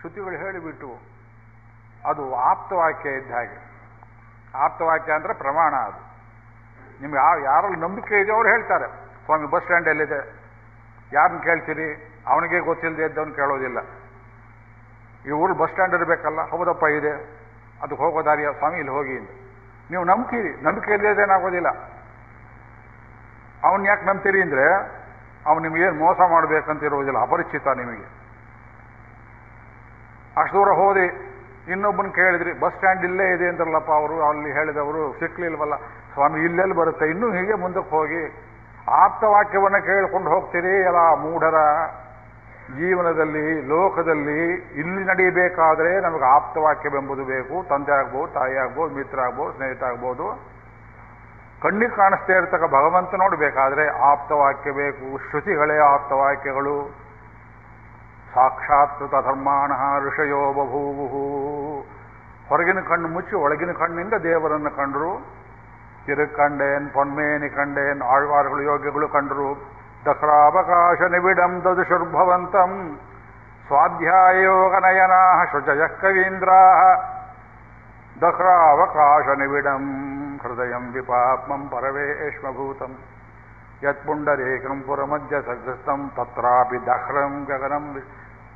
ಶ್ರುತಿಗಳು ಹೇಳಿಬಿಟ್ಟು ಅದು ಆಪ್ತವಾಕ್ಯ ಇದ್ದ ಹಾಗೆ. ಆಪ್ತವಾಕ್ಯ ಅಂದರೆ ಪ್ರಮಾಣ ಅದು. ನಿಮ್ಗೆ ಯಾವ ಯಾರಲ್ಲಿ ನಂಬಿಕೆ ಇದೆ ಅವ್ರು ಹೇಳ್ತಾರೆ. ಸ್ವಾಮಿ, ಬಸ್ ಸ್ಟ್ಯಾಂಡ್ ಎಲ್ಲಿದೆ ಯಾರನ್ನ ಕೇಳ್ತೀರಿ? ಅವನಿಗೆ ಗೊತ್ತಿಲ್ಲದೆ ಇದ್ದವನು ಕೇಳೋದಿಲ್ಲ. ಈ ಊರು ಬಸ್ ಸ್ಟ್ಯಾಂಡ್ ಇರಬೇಕಲ್ಲ, ಹೌದಪ್ಪ ಇದೆ. ಅದಕ್ಕೆ ಹೋಗೋ ದಾರಿಯ, ಸ್ವಾಮಿ, ಇಲ್ಲಿ ಹೋಗಿ ಅಂತ. ನೀವು ನಂಬ್ತೀರಿ. ನಂಬಿಕೆ ಇಲ್ಲದೆ ಏನಾಗೋದಿಲ್ಲ. ಅವನ್ ಯಾಕೆ ನಂಬ್ತೀರಿ ಅಂದರೆ, ಅವನು ನಿಮಗೇನು ಮೋಸ ಮಾಡಬೇಕಂತ ಇರೋದಿಲ್ಲ ಅಪರಿಚಿತ ನಿಮಗೆ. ಅಷ್ಟು ದೂರ ಹೋದಿ ಇನ್ನೊಬ್ಬನ ಕೇಳಿದ್ರಿ, ಬಸ್ ಸ್ಟ್ಯಾಂಡ್ ಇಲ್ಲೇ ಇದೆ ಅಂದ್ರಲ್ಲಪ್ಪ ಅವರು, ಅಲ್ಲಿ ಹೇಳಿದವರು, ಸಿಕ್ಲಿಲ್ವಲ್ಲ. ಸ್ವಾಮಿ, ಇಲ್ಲೆಲ್ಲಿ ಬರುತ್ತೆ? ಇನ್ನೂ ಹೀಗೆ ಮುಂದಕ್ಕೆ ಹೋಗಿ ಆಪ್ತವಾಕ್ಯವನ್ನು ಕೇಳಿಕೊಂಡು ಹೋಗ್ತೀರಿ ಎಲ್ಲ ಮೂಢರ ಜೀವನದಲ್ಲಿ, ಲೋಕದಲ್ಲಿ, ಇಲ್ಲಿ ನಡೀಬೇಕಾದ್ರೆ ನಮಗೆ ಆಪ್ತವಾಕ್ಯವೆಂಬುದು ಬೇಕು. ತಂದೆ ಆಗ್ಬೋದು, ತಾಯಿ ಆಗ್ಬೋದು, ಮಿತ್ರ ಆಗ್ಬೋದು, ಸ್ನೇಹಿತ ಆಗ್ಬೋದು. ಕಣ್ಣಿಗೆ ಕಾಣಿಸ್ತಾ ಇರ್ತಕ್ಕ ಭಗವಂತ ನೋಡಬೇಕಾದ್ರೆ ಆಪ್ತವಾಕ್ಯ ಬೇಕು. ಶ್ರುತಿಗಳೇ ಆಪ್ತವಾಕ್ಯಗಳು ಸಾಕ್ಷಾತ್ಕೃತ ಧರ್ಮಾಣ ಋಷಯೋ ಬಭೂವು ಹೊರಗಿನ ಕಣ್ಣು ಮುಚ್ಚಿ ಒಳಗಿನ ಕಣ್ಣಿಂದ ದೇವರನ್ನು ಕಂಡರು. ತಿರುಕಂಡೇನ್ ಪೊನ್ಮೇನಿ ಕಂಡೇನ್, ಆಳ್ವಾರುಗಳು, ಯೋಗ್ಯಗಳು ಕಂಡರು. ದಸರಾವಕಾಶ ನಿಬಿಡಂ ದದುಷುರ್ಭವಂತಂ. ಸ್ವಾಧ್ಯಾಯೋಗ ನಯನಾ ಶುಚಯ ಕವೀಂದ್ರಾ ದಸರಾವಕಾಶ ನಿಬಿಡಂ ಹೃದಯಂ ವಿಪಾತ್ಮಂ ಪರವೇಶ್ಮಭೂತಂ ಯತ್ಪುಂಡರೇಕಂ ಪುರಮಧ್ಯ ಸಗ್ರಸ್ತಂ ತತ್ರಾಪಿ ದಹ್ರಂ ಗಗನಂ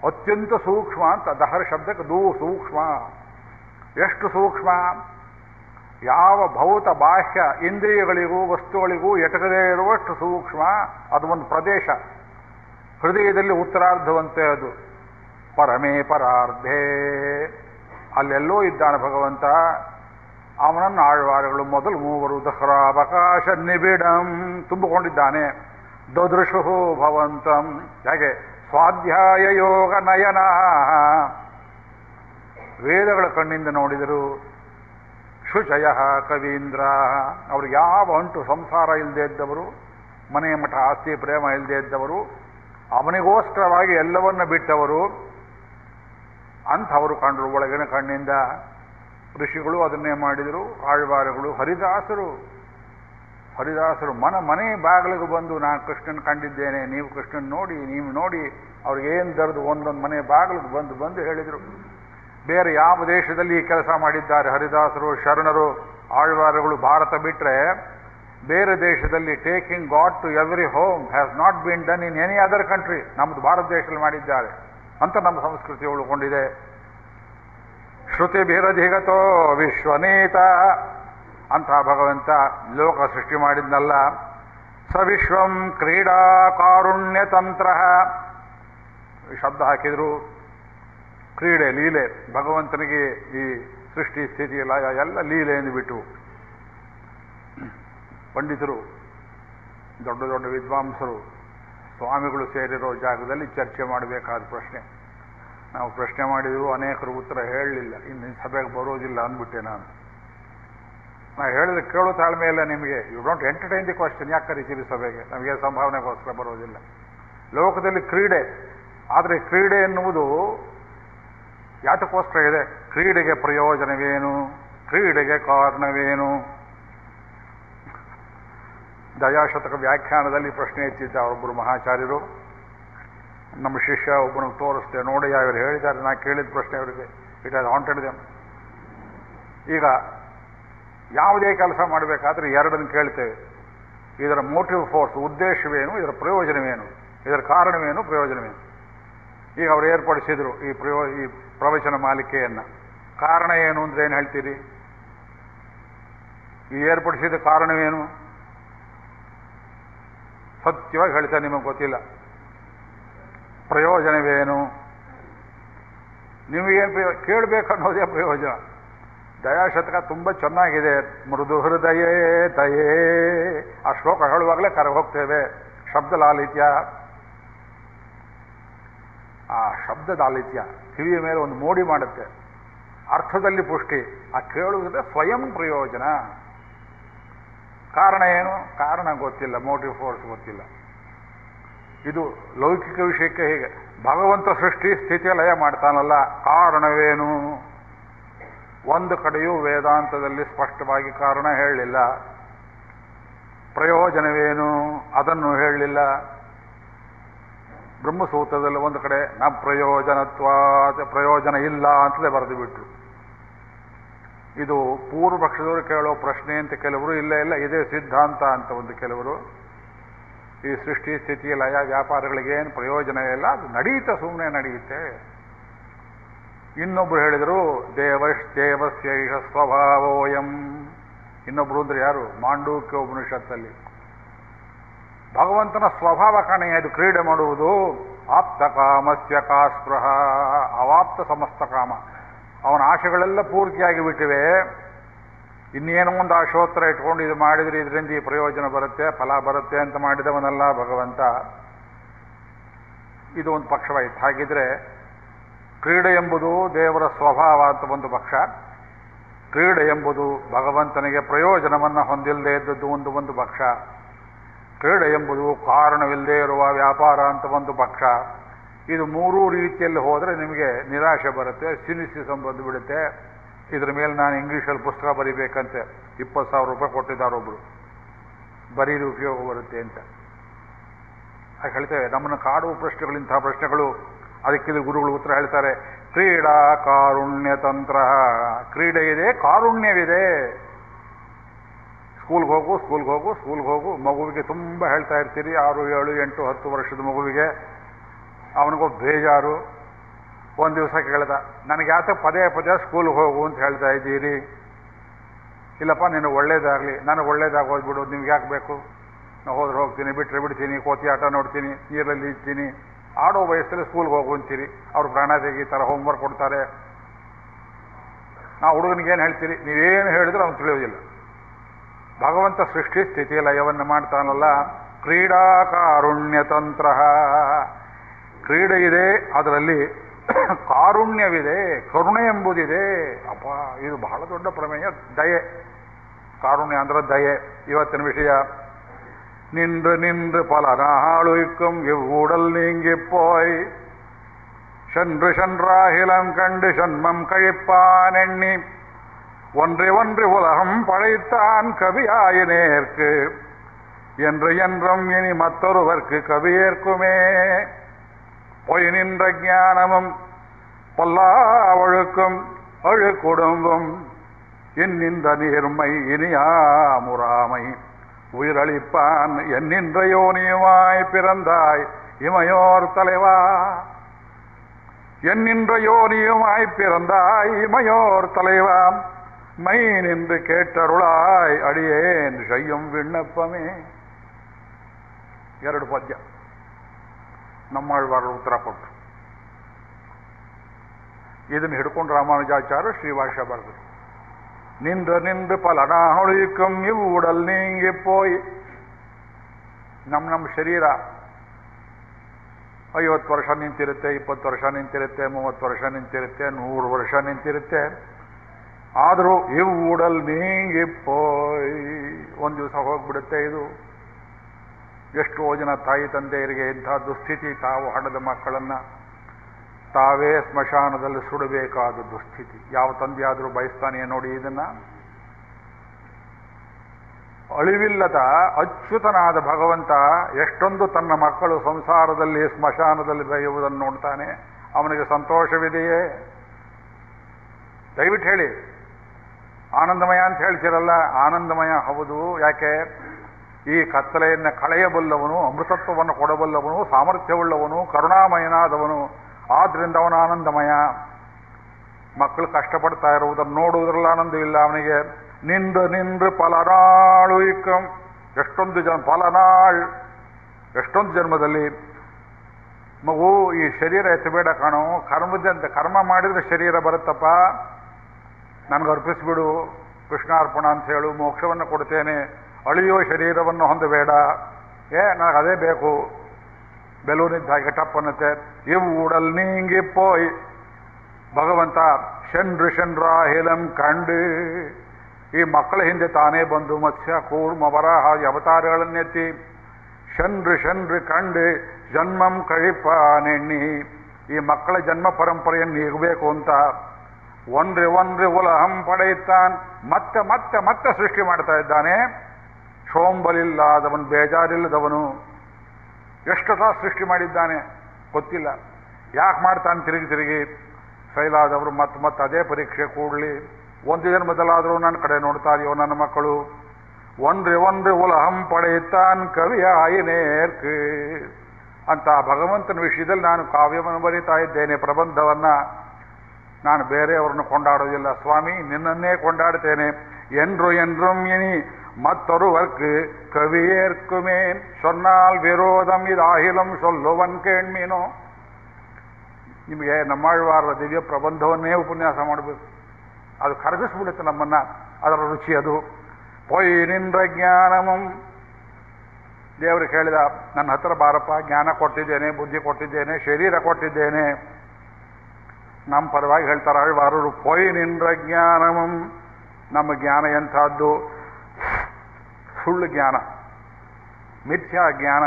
ಅತ್ಯಂತ ಸೂಕ್ಷ್ಮ ಅಂತ ದಹರ ಶಬ್ದಕ್ಕೆ ದೂ ಸೂಕ್ಷ್ಮ ಎಷ್ಟು ಸೂಕ್ಷ್ಮ ಯಾವ ಭೌತ ಬಾಹ್ಯ ಇಂದ್ರಿಯಗಳಿಗೂ, ವಸ್ತುಗಳಿಗೂ ಎಟಕದೇ ಇರುವಷ್ಟು ಸೂಕ್ಷ್ಮ, ಅದು ಒಂದು ಪ್ರದೇಶ. ಹೃದಯದಲ್ಲಿ ಉತ್ತರಾರ್ಧವಂತೆ ಅದು. ಪರಮೇ ಪರಾರ್ಧೇ. ಅಲ್ಲೆಲ್ಲೋ ಇದ್ದಾನೆ ಭಗವಂತ. ಅವನನ್ನು ಆಳ್ವಾರಗಳು ಮೊದಲು ಮೂವರು ದಹರಾವಕಾಶ ನಿಬಿಡಂ ತುಂಬಿಕೊಂಡಿದ್ದಾನೆ. ದದೃಶು ಭವಂತಂ. ಹೇಗೆ? ಸ್ವಾಧ್ಯಾಯ ಯೋಗ ನಯನ. ವೇದಗಳ ಕಣ್ಣಿಂದ ನೋಡಿದರು ಶುಚಯ ಕವೀಂದ್ರ. ಅವರು ಯಾವ ಅಂಟು ಸಂಸಾರ ಇಲ್ಲದೆ ಇದ್ದವರು, ಮನೆ ಮಠ ಆಸ್ತಿ ಪ್ರೇಮ ಇಲ್ಲದೆ ಇದ್ದವರು, ಅವನಿಗೋಸ್ಕರವಾಗಿ ಎಲ್ಲವನ್ನ ಬಿಟ್ಟವರು, ಅಂಥವರು ಕಂಡರು ಒಳಗಿನ ಕಣ್ಣಿಂದ. ಋಷಿಗಳು ಅದನ್ನೇ ಮಾಡಿದರು, ಆಳ್ವಾರಗಳು ಹರಿದಾಸರು. ಹರಿದಾಸರು, ಮನ ಮನೆ ಬಾಗಿಲಿಗೆ ಬಂದು ನಾನು ಕೃಷ್ಣನ್ ಕಂಡಿದ್ದೇನೆ, ನೀವು ಕೃಷ್ಣನ್ ನೋಡಿ, ನೀವು ನೋಡಿ ಅವ್ರಿಗೇನು ದರ್ದು ಒಂದೊಂದು ಮನೆ ಬಾಗಿಲಿಗೆ ಬಂದು ಬಂದು ಹೇಳಿದರು. ಬೇರೆ ಯಾವ ದೇಶದಲ್ಲಿ ಈ ಕೆಲಸ ಮಾಡಿದ್ದಾರೆ ಹರಿದಾಸರು, ಶರಣರು, ಆಳ್ವಾರಗಳು, ಭಾರತ ಬಿಟ್ಟರೆ ಬೇರೆ ದೇಶದಲ್ಲಿ taking God to every home has not been done in any other country ನಮ್ಮದು ಭಾರತ ದೇಶದಲ್ಲಿ ಮಾಡಿದ್ದಾರೆ ಅಂತ ನಮ್ಮ ಸಂಸ್ಕೃತಿ ಉಳ್ಕೊಂಡಿದೆ. ಶ್ರುತಿ ಬಿರಧಿಗತೋ ವಿಶ್ವನೀತ. ಅಂತ ಭಗವಂತ ಲೋಕ ಸೃಷ್ಟಿ ಮಾಡಿದ್ನಲ್ಲ. ಸವಿಶ್ವಂ ಕ್ರೀಡಾ ಕಾರುಣ್ಯ ತಂತ್ರ. ಶಬ್ದ ಹಾಕಿದ್ರು. ಕ್ರೀಡೆ, ಲೀಲೆ. ಭಗವಂತನಿಗೆ ಈ ಸೃಷ್ಟಿ, ಸ್ಥಿತಿ, ಲಯ ಎಲ್ಲ ಲೀಲೆ ಎಂದುಬಿಟ್ಟು ಪಂಡಿತರು, ದೊಡ್ಡ ದೊಡ್ಡ ವಿದ್ವಾಂಸರು, ಸ್ವಾಮಿಗಳು ಸೇರಿರೋ ಜಾಗದಲ್ಲಿ ಚರ್ಚೆ ಮಾಡಬೇಕಾದ ಪ್ರಶ್ನೆ. ನಾವು ಪ್ರಶ್ನೆ ಮಾಡಿದ್ರು, ಅನೇಕರು ಉತ್ತರ ಹೇಳಲಿಲ್ಲ. ಇನ್ನು ಸಭೆಗೆ ಬರೋದಿಲ್ಲ ಅಂದ್ಬಿಟ್ಟೆ ನಾನು. ನಾ ಹೇಳಿದ ಕೇಳೋ ತಾಳ್ಮೆ ಇಲ್ಲ ನಿಮಗೆ. You don't entertain the question ಯಾಕೆ ಕರಿತೀವಿ ಸಭೆಗೆ? ನಮಗೆ ಸಂಭಾವನೆಗೋಸ್ಕರ ಬರೋದಿಲ್ಲ. ಲೋಕದಲ್ಲಿ ಕ್ರೀಡೆ. ಆದರೆ ಕ್ರೀಡೆ ಎನ್ನುವುದು ಯಾತಕ್ಕೋಸ್ಕರ ಇದೆ? ಕ್ರೀಡೆಗೆ ಪ್ರಯೋಜನವೇನು? ಕ್ರೀಡೆಗೆ ಕಾರಣವೇನು? ದಯಾಶತಕ ವ್ಯಾಖ್ಯಾನದಲ್ಲಿ ಪ್ರಶ್ನೆ ಎತ್ತಿದ್ದ ಒಬ್ಬರು ಮಹಾಚಾರ್ಯರು ನಮ್ಮ ಶಿಷ್ಯ ಒಬ್ಬನಿಗೆ ತೋರಿಸ್ದೆ, ನೋಡಿ ಅವರು ಹೇಳಿದ್ದಾರೆ, ನಾ ಕೇಳಿದ ಪ್ರಶ್ನೆ ಅವರಿಗೆ ಇಟ್ ಆಸ್ ಹಾಂಟೆಡ್ ದೆಮ್ ಈಗ ಯಾವುದೇ ಕೆಲಸ ಮಾಡಬೇಕಾದ್ರೆ ಎರಡನ್ನು ಕೇಳ್ತೇವೆ. ಇದರ ಮೋಟಿವ್ ಫೋರ್ಸ್ ಉದ್ದೇಶವೇನು, ಇದರ ಪ್ರಯೋಜನವೇನು, ಇದರ ಕಾರಣವೇನು, ಪ್ರಯೋಜನವೇನು? ಈಗ ಅವರು ಏರ್ಪಡಿಸಿದರು ಈ ಪ್ರಯೋ, ಈ ಪ್ರವಚನ ಮಾಲಿಕೆಯನ್ನು. ಕಾರಣ ಏನು ಅಂದ್ರೆ ಏನು ಹೇಳ್ತೀರಿ? ಈ ಏರ್ಪಡಿಸಿದ ಕಾರಣವೇನು? ಸತ್ಯವಾಗಿ ಹೇಳ್ತಾರೆ ನಿಮಗೆ ಗೊತ್ತಿಲ್ಲ. ಪ್ರಯೋಜನವೇನು? ನಿಮಗೇನು ಪ್ರಯೋ ಕೇಳಬೇಕು ಅನ್ನೋದೇ ಪ್ರಯೋಜನ. ದಯಾಶತಕ ತುಂಬ ಚೆನ್ನಾಗಿದೆ. ಮೃದು ಹೃದಯೇ ದಯೇ. ಆ ಶ್ಲೋಕ ಹೇಳುವಾಗಲೇ ಕರೆ ಹೋಗ್ತೇವೆ. ಶಬ್ದ ಲಾಲಿತ್ಯ ಆ ಶಬ್ದ ಲಾಲಿತ್ಯ ಕಿವಿಯ ಮೇಲೆ ಒಂದು ಮೋಡಿ ಮಾಡುತ್ತೆ. ಅರ್ಥದಲ್ಲಿ ಪುಷ್ಟಿ. ಆ ಕೇಳುವುದ್ರೆ ಸ್ವಯಂ ಪ್ರಯೋಜನ. ಕಾರಣ ಏನು? ಕಾರಣ ಗೊತ್ತಿಲ್ಲ. ಮೋಟಿವ್ ಫೋರ್ಸ್ ಗೊತ್ತಿಲ್ಲ. ಇದು ಲೌಕಿಕ ವಿಷಯಕ್ಕೆ ಹೀಗೆ? ಭಗವಂತ ಸೃಷ್ಟಿ ಸ್ಥಿತಿ ಲಯ ಮಾಡ್ತಾನಲ್ಲ, ಕಾರಣವೇನು? ಒಂದು ಕಡೆಯೂ ವೇದಾಂತದಲ್ಲಿ ಸ್ಪಷ್ಟವಾಗಿ ಕಾರಣ ಹೇಳಲಿಲ್ಲ. ಪ್ರಯೋಜನವೇನು? ಅದನ್ನು ಹೇಳಲಿಲ್ಲ. ಬ್ರಹ್ಮಸೂತ್ರದಲ್ಲಿ ಒಂದು ಕಡೆ, ನ ಪ್ರಯೋಜನತ್ವ ಪ್ರಯೋಜನ ಇಲ್ಲ ಅಂತಲೇ ಬರೆದು ಬಿಟ್ರು ಇದು ಪೂರ್ವ ಪಕ್ಷದವರು ಕೇಳೋ ಪ್ರಶ್ನೆ ಅಂತ ಕೆಲವರು, ಇಲ್ಲ ಇಲ್ಲ, ಇದೇ ಸಿದ್ಧಾಂತ ಅಂತ ಒಂದು ಕೆಲವರು ಈ ಸೃಷ್ಟಿ ಸ್ಥಿತಿ ಲಯ ವ್ಯಾಪಾರಗಳಿಗೇನು ಪ್ರಯೋಜನ ಇಲ್ಲ, ಅದು ನಡೀತ ಸುಮ್ಮನೆ ನಡೆಯುತ್ತೆ ಇನ್ನೊಬ್ರು ಹೇಳಿದರು ದೇವಶ್ ದೇವಸ್ಯೈಷ ಸ್ವಭಾವೋಯಂ. ಇನ್ನೊಬ್ರು ಅಂದ್ರೆ ಯಾರು? ಮಾಂಡೂಕ್ಯ ಉಪನಿಷತ್ತಲ್ಲಿ. ಭಗವಂತನ ಸ್ವಭಾವ ಕಣೆ, ಅದು ಕ್ರೀಡೆ ಮಾಡುವುದು. ಆಪ್ತ ಕಾಮಸ್ಯ ಕಾಸ್ಪೃಹ. ಅವಾಪ್ತ ಸಮಸ್ತ ಕಾಮ. ಅವನ ಆಶೆಗಳೆಲ್ಲ ಪೂರ್ತಿಯಾಗಿ ಬಿಟ್ಟಿವೆ. ಇನ್ನೇನೋ ಒಂದು ಆಶೋತ್ತರ ಇಟ್ಕೊಂಡು ಇದು ಮಾಡಿದ್ರೆ ಇದರಿಂದ ಈ ಪ್ರಯೋಜನ ಬರುತ್ತೆ, ಫಲ ಬರುತ್ತೆ ಅಂತ ಮಾಡಿದವನಲ್ಲ ಭಗವಂತ. ಇದು ಒಂದು ಪಕ್ಷವಾಯಿತು. ಹಾಗಿದ್ರೆ ಕ್ರೀಡೆ ಎಂಬುದು ದೇವರ ಸ್ವಭಾವ ಅಂತ ಒಂದು ಪಕ್ಷ. ಕ್ರೀಡೆ ಎಂಬುದು ಭಗವಂತನಿಗೆ ಪ್ರಯೋಜನವನ್ನು ಹೊಂದಿಲ್ಲದೆ ಇದ್ದದ್ದು ಒಂದು ಒಂದು ಪಕ್ಷ. ಕ್ರೀಡೆ ಎಂಬುದು ಕಾರಣವಿಲ್ಲದೆ ಇರುವ ವ್ಯಾಪಾರ ಅಂತ ಒಂದು ಪಕ್ಷ. ಇದು ಮೂರೂ ರೀತಿಯಲ್ಲಿ ಹೋದರೆ ನಿಮಗೆ ನಿರಾಶೆ ಬರುತ್ತೆ, ಸಿನಿಸಿ ಸಂಬಂಧ ಬಿಡುತ್ತೆ. ಇದ್ರ ಮೇಲೆ ನಾನು ಇಂಗ್ಲೀಷಲ್ಲಿ ಪುಸ್ತಕ ಬರಿಬೇಕಂತೆ. ಇಪ್ಪತ್ತು ಸಾವಿರ ರೂಪಾಯಿ ಕೊಟ್ಟಿದ್ದಾರೆ ಒಬ್ರು. ಬರೀರಿ ಉಪಯೋಗ ಬರುತ್ತೆ ಅಂತ. ಹಾಗೆ ಹೇಳ್ತೇವೆ, ನಮ್ಮನ್ನು ಕಾಡುವ ಪ್ರಶ್ನೆಗಳು, ಇಂತಹ ಪ್ರಶ್ನೆಗಳು ಅದಕ್ಕಿದು ಗುರುಗಳು ಉತ್ತರ ಹೇಳ್ತಾರೆ, ಕ್ರೀಡಾ ಕಾರುಣ್ಯ ತಂತ್ರ. ಕ್ರೀಡೆ ಇದೆ, ಕಾರುಣ್ಯವಿದೆ. ಸ್ಕೂಲ್ಗೆ ಹೋಗು ಸ್ಕೂಲ್ಗೆ ಹೋಗು ಸ್ಕೂಲ್ಗೆ ಹೋಗು. ಮಗುವಿಗೆ ತುಂಬ ಹೇಳ್ತಾ ಇರ್ತೀರಿ, ಆರು, ಏಳು, ಎಂಟು, ಹತ್ತು ವರ್ಷದ ಮಗುವಿಗೆ. ಅವನಿಗೂ ಬೇಜಾರು. ಒಂದು ದಿವಸ ಕೇಳ್ದ, ನನಗೆ ಯಾತ ಪದೇ ಪದೇ ಸ್ಕೂಲ್ಗೆ ಹೋಗು ಅಂತ ಹೇಳ್ತಾ ಇದ್ದೀರಿ. ಇಲ್ಲಪ್ಪ ನಿನಗೆ ಒಳ್ಳೇದಾಗಲಿ. ನನಗೆ ಒಳ್ಳೇದಾಗಿ ಹೋಗ್ಬಿಡು. ನಿಮ್ಗೆ ಯಾಕೆ ಬೇಕು? ನಾವು ಹೋದ್ರೆ ಹೋಗ್ತೀನಿ. ಬಿಟ್ಟರೆ ಬಿಡ್ತೀನಿ. ಕೋತಿ ಆಟ ನೋಡ್ತೀನಿ. ನೀರಲ್ಲಿ ಇಡ್ತೀನಿ ಆಡೋ ವಯಸ್ಸಲ್ಲಿ ಸ್ಕೂಲ್ಗೆ ಹೋಗು ಅಂತೀರಿ. ಅವ್ರು ಪ್ರಾಣ ಹೋಮ್ ಹೋಮ್ವರ್ಕ್ ಕೊಡ್ತಾರೆ. ನಾವು ಹುಡುಗನಿಗೆ ಏನು ಹೇಳ್ತೀರಿ? ನೀವೇನು ಹೇಳಿದ್ರೆ ಅವ್ನು ತಿಳಿಯೋದಿಲ್ಲ. ಭಗವಂತ ಸೃಷ್ಟಿ ಸ್ಥಿತಿ ಲಯವನ್ನು ಮಾಡ್ತಾನಲ್ಲ. ಕ್ರೀಡಾ ಕಾರುಣ್ಯ ತಂತ್ರ ಕ್ರೀಡೆ ಇದೆ, ಅದರಲ್ಲಿ ಕಾರುಣ್ಯವಿದೆ ಕರುಣೆ ಎಂಬುದಿದೆ ಅಪ್ಪ ಇದು ಬಹಳ ದೊಡ್ಡ ಪ್ರಮೇಯ ದಯೆ ಕಾರುಣ್ಯ ಅಂದ್ರೆ ದಯೆ ಇವತ್ತಿನ ವಿಷಯ நின்று நின்று பல நாளுக்கும் இவ்வுடல் நீங்கி போய் சென்று சென்றாகிலம் கண்டு சன்மம் கழிப்பான் எண்ணி ஒன்றை ஒன்று உலகம் படைத்தான் கவியாயினேற்கு என்று என்றும் இனி மற்றொருவர்க்கு கவியேற்குமே பொய் நின்ற ஞானமும் பொல்லாவழுக்கும் அழு குடும்பம் இன்னின்ற நீர்மை இனியா முறாமை உயிரளிப்பான் என்னின்ற யோனியுமாய் பிறந்தாய் இமையோர் தலைவா என்னின்ற யோனியுமாய் பிறந்தாய் இமையோர் தலைவா மை நின்று கேட்டருளாய் ಅಡಿಯೇನ್ ಶಯ್ಯಂ ವಿಣ್ಣಪ್ಪಮೇ ಎರಡು ಪದ್ಯ ನಮ್ಮಾಳ್ವಾರರು ಉತ್ತರ ಕೊಟ್ಟರು ಇದನ್ನು ಹಿಡ್ಕೊಂಡು ರಾಮಾನುಜಾಚಾರ್ಯ ಶ್ರೀಭಾಷ ಬರೆದರು நின்று நின்று பல நாளுக்கும் இவ்வுடல் நீங்கி போய் ನಮ್ಮ ನಮ್ಮ ಶರೀರ ಐವತ್ತು ವರ್ಷ ನಿಂತಿರುತ್ತೆ ಇಪ್ಪತ್ತು ವರ್ಷ ನಿಂತಿರುತ್ತೆ ಮೂವತ್ತು ವರ್ಷ ನಿಂತಿರುತ್ತೆ ನೂರು ವರ್ಷ ನಿಂತಿರುತ್ತೆ ಆದರೂ ಇವ್ವುಡಲ್ ನೀಂಗಿ ಪೋಯ್ ಒಂದು ದಿವಸ ಹೋಗ್ಬಿಡುತ್ತೆ ಇದು ಎಷ್ಟೋ ಜನ ತಾಯಿ ತಂದೆಯರಿಗೆ ಇಂಥ ದುಸ್ಥಿತಿ ತಾವು ಹಣದ ಮಕ್ಕಳನ್ನ ತಾವೇ ಸ್ಮಶಾನದಲ್ಲಿ ಸುಡಬೇಕಾದ ದುಸ್ಥಿತಿ. ಯಾವ ತಂದೆಯಾದರೂ ಬಯಸ್ತಾನೆ ನೋಡಿ ಇದನ್ನ. ಅಳಿವಿಲ್ಲದ ಅಚ್ಯುತನಾದ ಭಗವಂತ ಎಷ್ಟೊಂದು ತನ್ನ ಮಕ್ಕಳು ಸಂಸಾರದಲ್ಲಿ, ಸ್ಮಶಾನದಲ್ಲಿ ಬೆಳೆಯುವುದನ್ನು ನೋಡ್ತಾನೆ. ಅವನಿಗೆ ಸಂತೋಷವಿದೆಯೇ? ದಯವಿಟ್ಟು ಹೇಳಿ. ಆನಂದಮಯ ಅಂತ ಹೇಳ್ತಿರಲ್ಲ, ಆನಂದಮಯ ಹೌದು. ಯಾಕೆ? ಈ ಕತ್ತಲೆಯನ್ನು ಕಳೆಯಬಲ್ಲವನು, ಅಮೃತತ್ವವನ್ನು ಕೊಡಬಲ್ಲವನು, ಸಾಮರ್ಥ್ಯವುಳ್ಳವನು, ಕರುಣಾಮಯನಾದವನು. ಆದ್ದರಿಂದ ಅವನು ಆನಂದಮಯ. ಮಕ್ಕಳು ಕಷ್ಟಪಡ್ತಾ ಇರುವುದನ್ನು ನೋಡುವುದರಲ್ಲಿ ಆನಂದವಿಲ್ಲ ಅವನಿಗೆ. ನಿಂದು ನಿಂದು ಫಲನಾಳು ಇಕ್ಕಂ. ಎಷ್ಟೊಂದು ಜನ, ಫಲನಾಳ್. ಎಷ್ಟೊಂದು ಜನ್ಮದಲ್ಲಿ. ಮಗು, ಈ ಶರೀರ ಎತ್ತಬೇಡ ಕಾಣೋ. ಕರ್ಮದಂತೆ ಕರ್ಮ ಮಾಡಿದರೆ ಶರೀರ ಬರುತ್ತಪ್ಪ. ನನಗೆ ಅರ್ಪಿಸಿಬಿಡು ಕೃಷ್ಣಾರ್ಪಣ ಅಂತ ಹೇಳು, ಮೋಕ್ಷವನ್ನು ಕೊಡ್ತೇನೆ. ಅಳಿಯೋ ಶರೀರವನ್ನು ಹೊಂದಬೇಡ. ಏ, ನನಗೆ ಅದೇ ಬೇಕು. ಬೆಲೂನಿದ್ದ ಹಾಗೆ ಟಪ್ ಅನ್ನತ್ತೆ ಇವು ಉಡಲ್ ನೀಂಗಿ ಪೋಯ್. ಭಗವಂತ, ಶಂಡ್ರು ಶಂಡ್ರಾಹಿಲಂ ಕಂಡು. ಈ ಮಕ್ಕಳ ಹಿಂದೆ ತಾನೇ ಬಂದು ಮತ್ಸ್ಯ, ಕೂರ್ಮ, ವರಾಹ ಅವತಾರಗಳನ್ನೆತ್ತಿ ಶಂಡ್ರು ಶಂಡ್ರು ಕಂಡು, ಜನ್ಮಂ ಕಳಿಪ ನೆಣ್ಣಿ. ಈ ಮಕ್ಕಳ ಜನ್ಮ ಪರಂಪರೆಯನ್ನು ನೀಗಬೇಕು ಅಂತ. ಒಂದ್ರೆ ಒಂದ್ರೆ ಉಲಹಂ ಪಡೆಯುತ್ತಾನ್. ಮತ್ತೆ ಮತ್ತೆ ಮತ್ತೆ ಸೃಷ್ಟಿ ಮಾಡ್ತಾ ಇದ್ದಾನೆ. ಸೋಂಬಲಿಲ್ಲದವನು ಬೇಜಾರಿಲ್ಲದವನು. ಎಷ್ಟು ಸಲ ಸೃಷ್ಟಿ ಮಾಡಿದ್ದಾನೆ ಗೊತ್ತಿಲ್ಲ. ಯಾಕೆ ಮಾಡ್ತಾನೆ ತಿರುಗಿ ತಿರುಗಿ. ಫೈಲಾದವರು ಮತ್ತೆ ಮತ್ತೆ ಅದೇ ಪರೀಕ್ಷೆ ಕೂಡಲಿ. ಒಂದು ಜನ್ಮದಲ್ಲಾದರೂ ನನ್ನ ಕಡೆ ನೋಡ್ತಾ ಇದೆಯೋ ನನ್ನ ಮಕ್ಕಳು. ಒಂದ್ರೆ ಒನ್ರಿ ಉಲಹಂ ಪಡೆಯುತ್ತಾನ್ ಕವಿ ಆಯನೇರ್ಕು ಅಂತ ಭಗವಂತನ ವಿಷಯದಲ್ಲಿ ನಾನು ಕಾವ್ಯವನ್ನು ಬರೀತಾ ಇದ್ದೇನೆ ಪ್ರಬಂಧವನ್ನು. ನಾನು ಬೇರೆಯವರನ್ನು ಕೊಂಡಾಡೋದಿಲ್ಲ. ಸ್ವಾಮಿ, ನಿನ್ನನ್ನೇ ಕೊಂಡಾಡ್ತೇನೆ. ಎಂದ್ರು ಎಂದ್ರಂ ಎನಿ மற்றொருவர்க்கு கவியேற்குமேன் சொன்னால் ವಿರೋಧಂ ಇದಾಹಿಲಂ ಸೊಲ್ಲುವನ್ ಕೇಳ್ಮೀನೋ ನಿಮಗೆ ನಮ್ಮಾಳ್ವಾರರ ದಿವ್ಯ ಪ್ರಬಂಧವನ್ನೇ ಉಪನ್ಯಾಸ ಮಾಡಬೇಕು ಅದು ಕರಗಿಸ್ಬಿಡುತ್ತೆ ನಮ್ಮನ್ನ ಅದರ ರುಚಿ ಅದು ಪೊಯ್ ನಿಂದ್ರ ಜ್ಞಾನಮಂ ದೇವರು ಕೇಳಿದ ನನ್ನ ಹತ್ರ ಬಾರಪ್ಪ ಜ್ಞಾನ ಕೊಟ್ಟಿದ್ದೇನೆ ಬುದ್ಧಿ ಕೊಟ್ಟಿದ್ದೇನೆ ಶರೀರ ಕೊಟ್ಟಿದ್ದೇನೆ ನಮ್ಮ ಪರವಾಗಿ ಹೇಳ್ತಾರೆ ಆಳ್ವಾರರು ಪೊಯ್ ನಿಂದ್ರ ಜ್ಞಾನಮಂ ನಮ್ಮ ಜ್ಞಾನ ಎಂಥದ್ದು ಸುಳ್ಳು ಜ್ಞಾನ, ಮಿಥ್ಯಾ ಜ್ಞಾನ.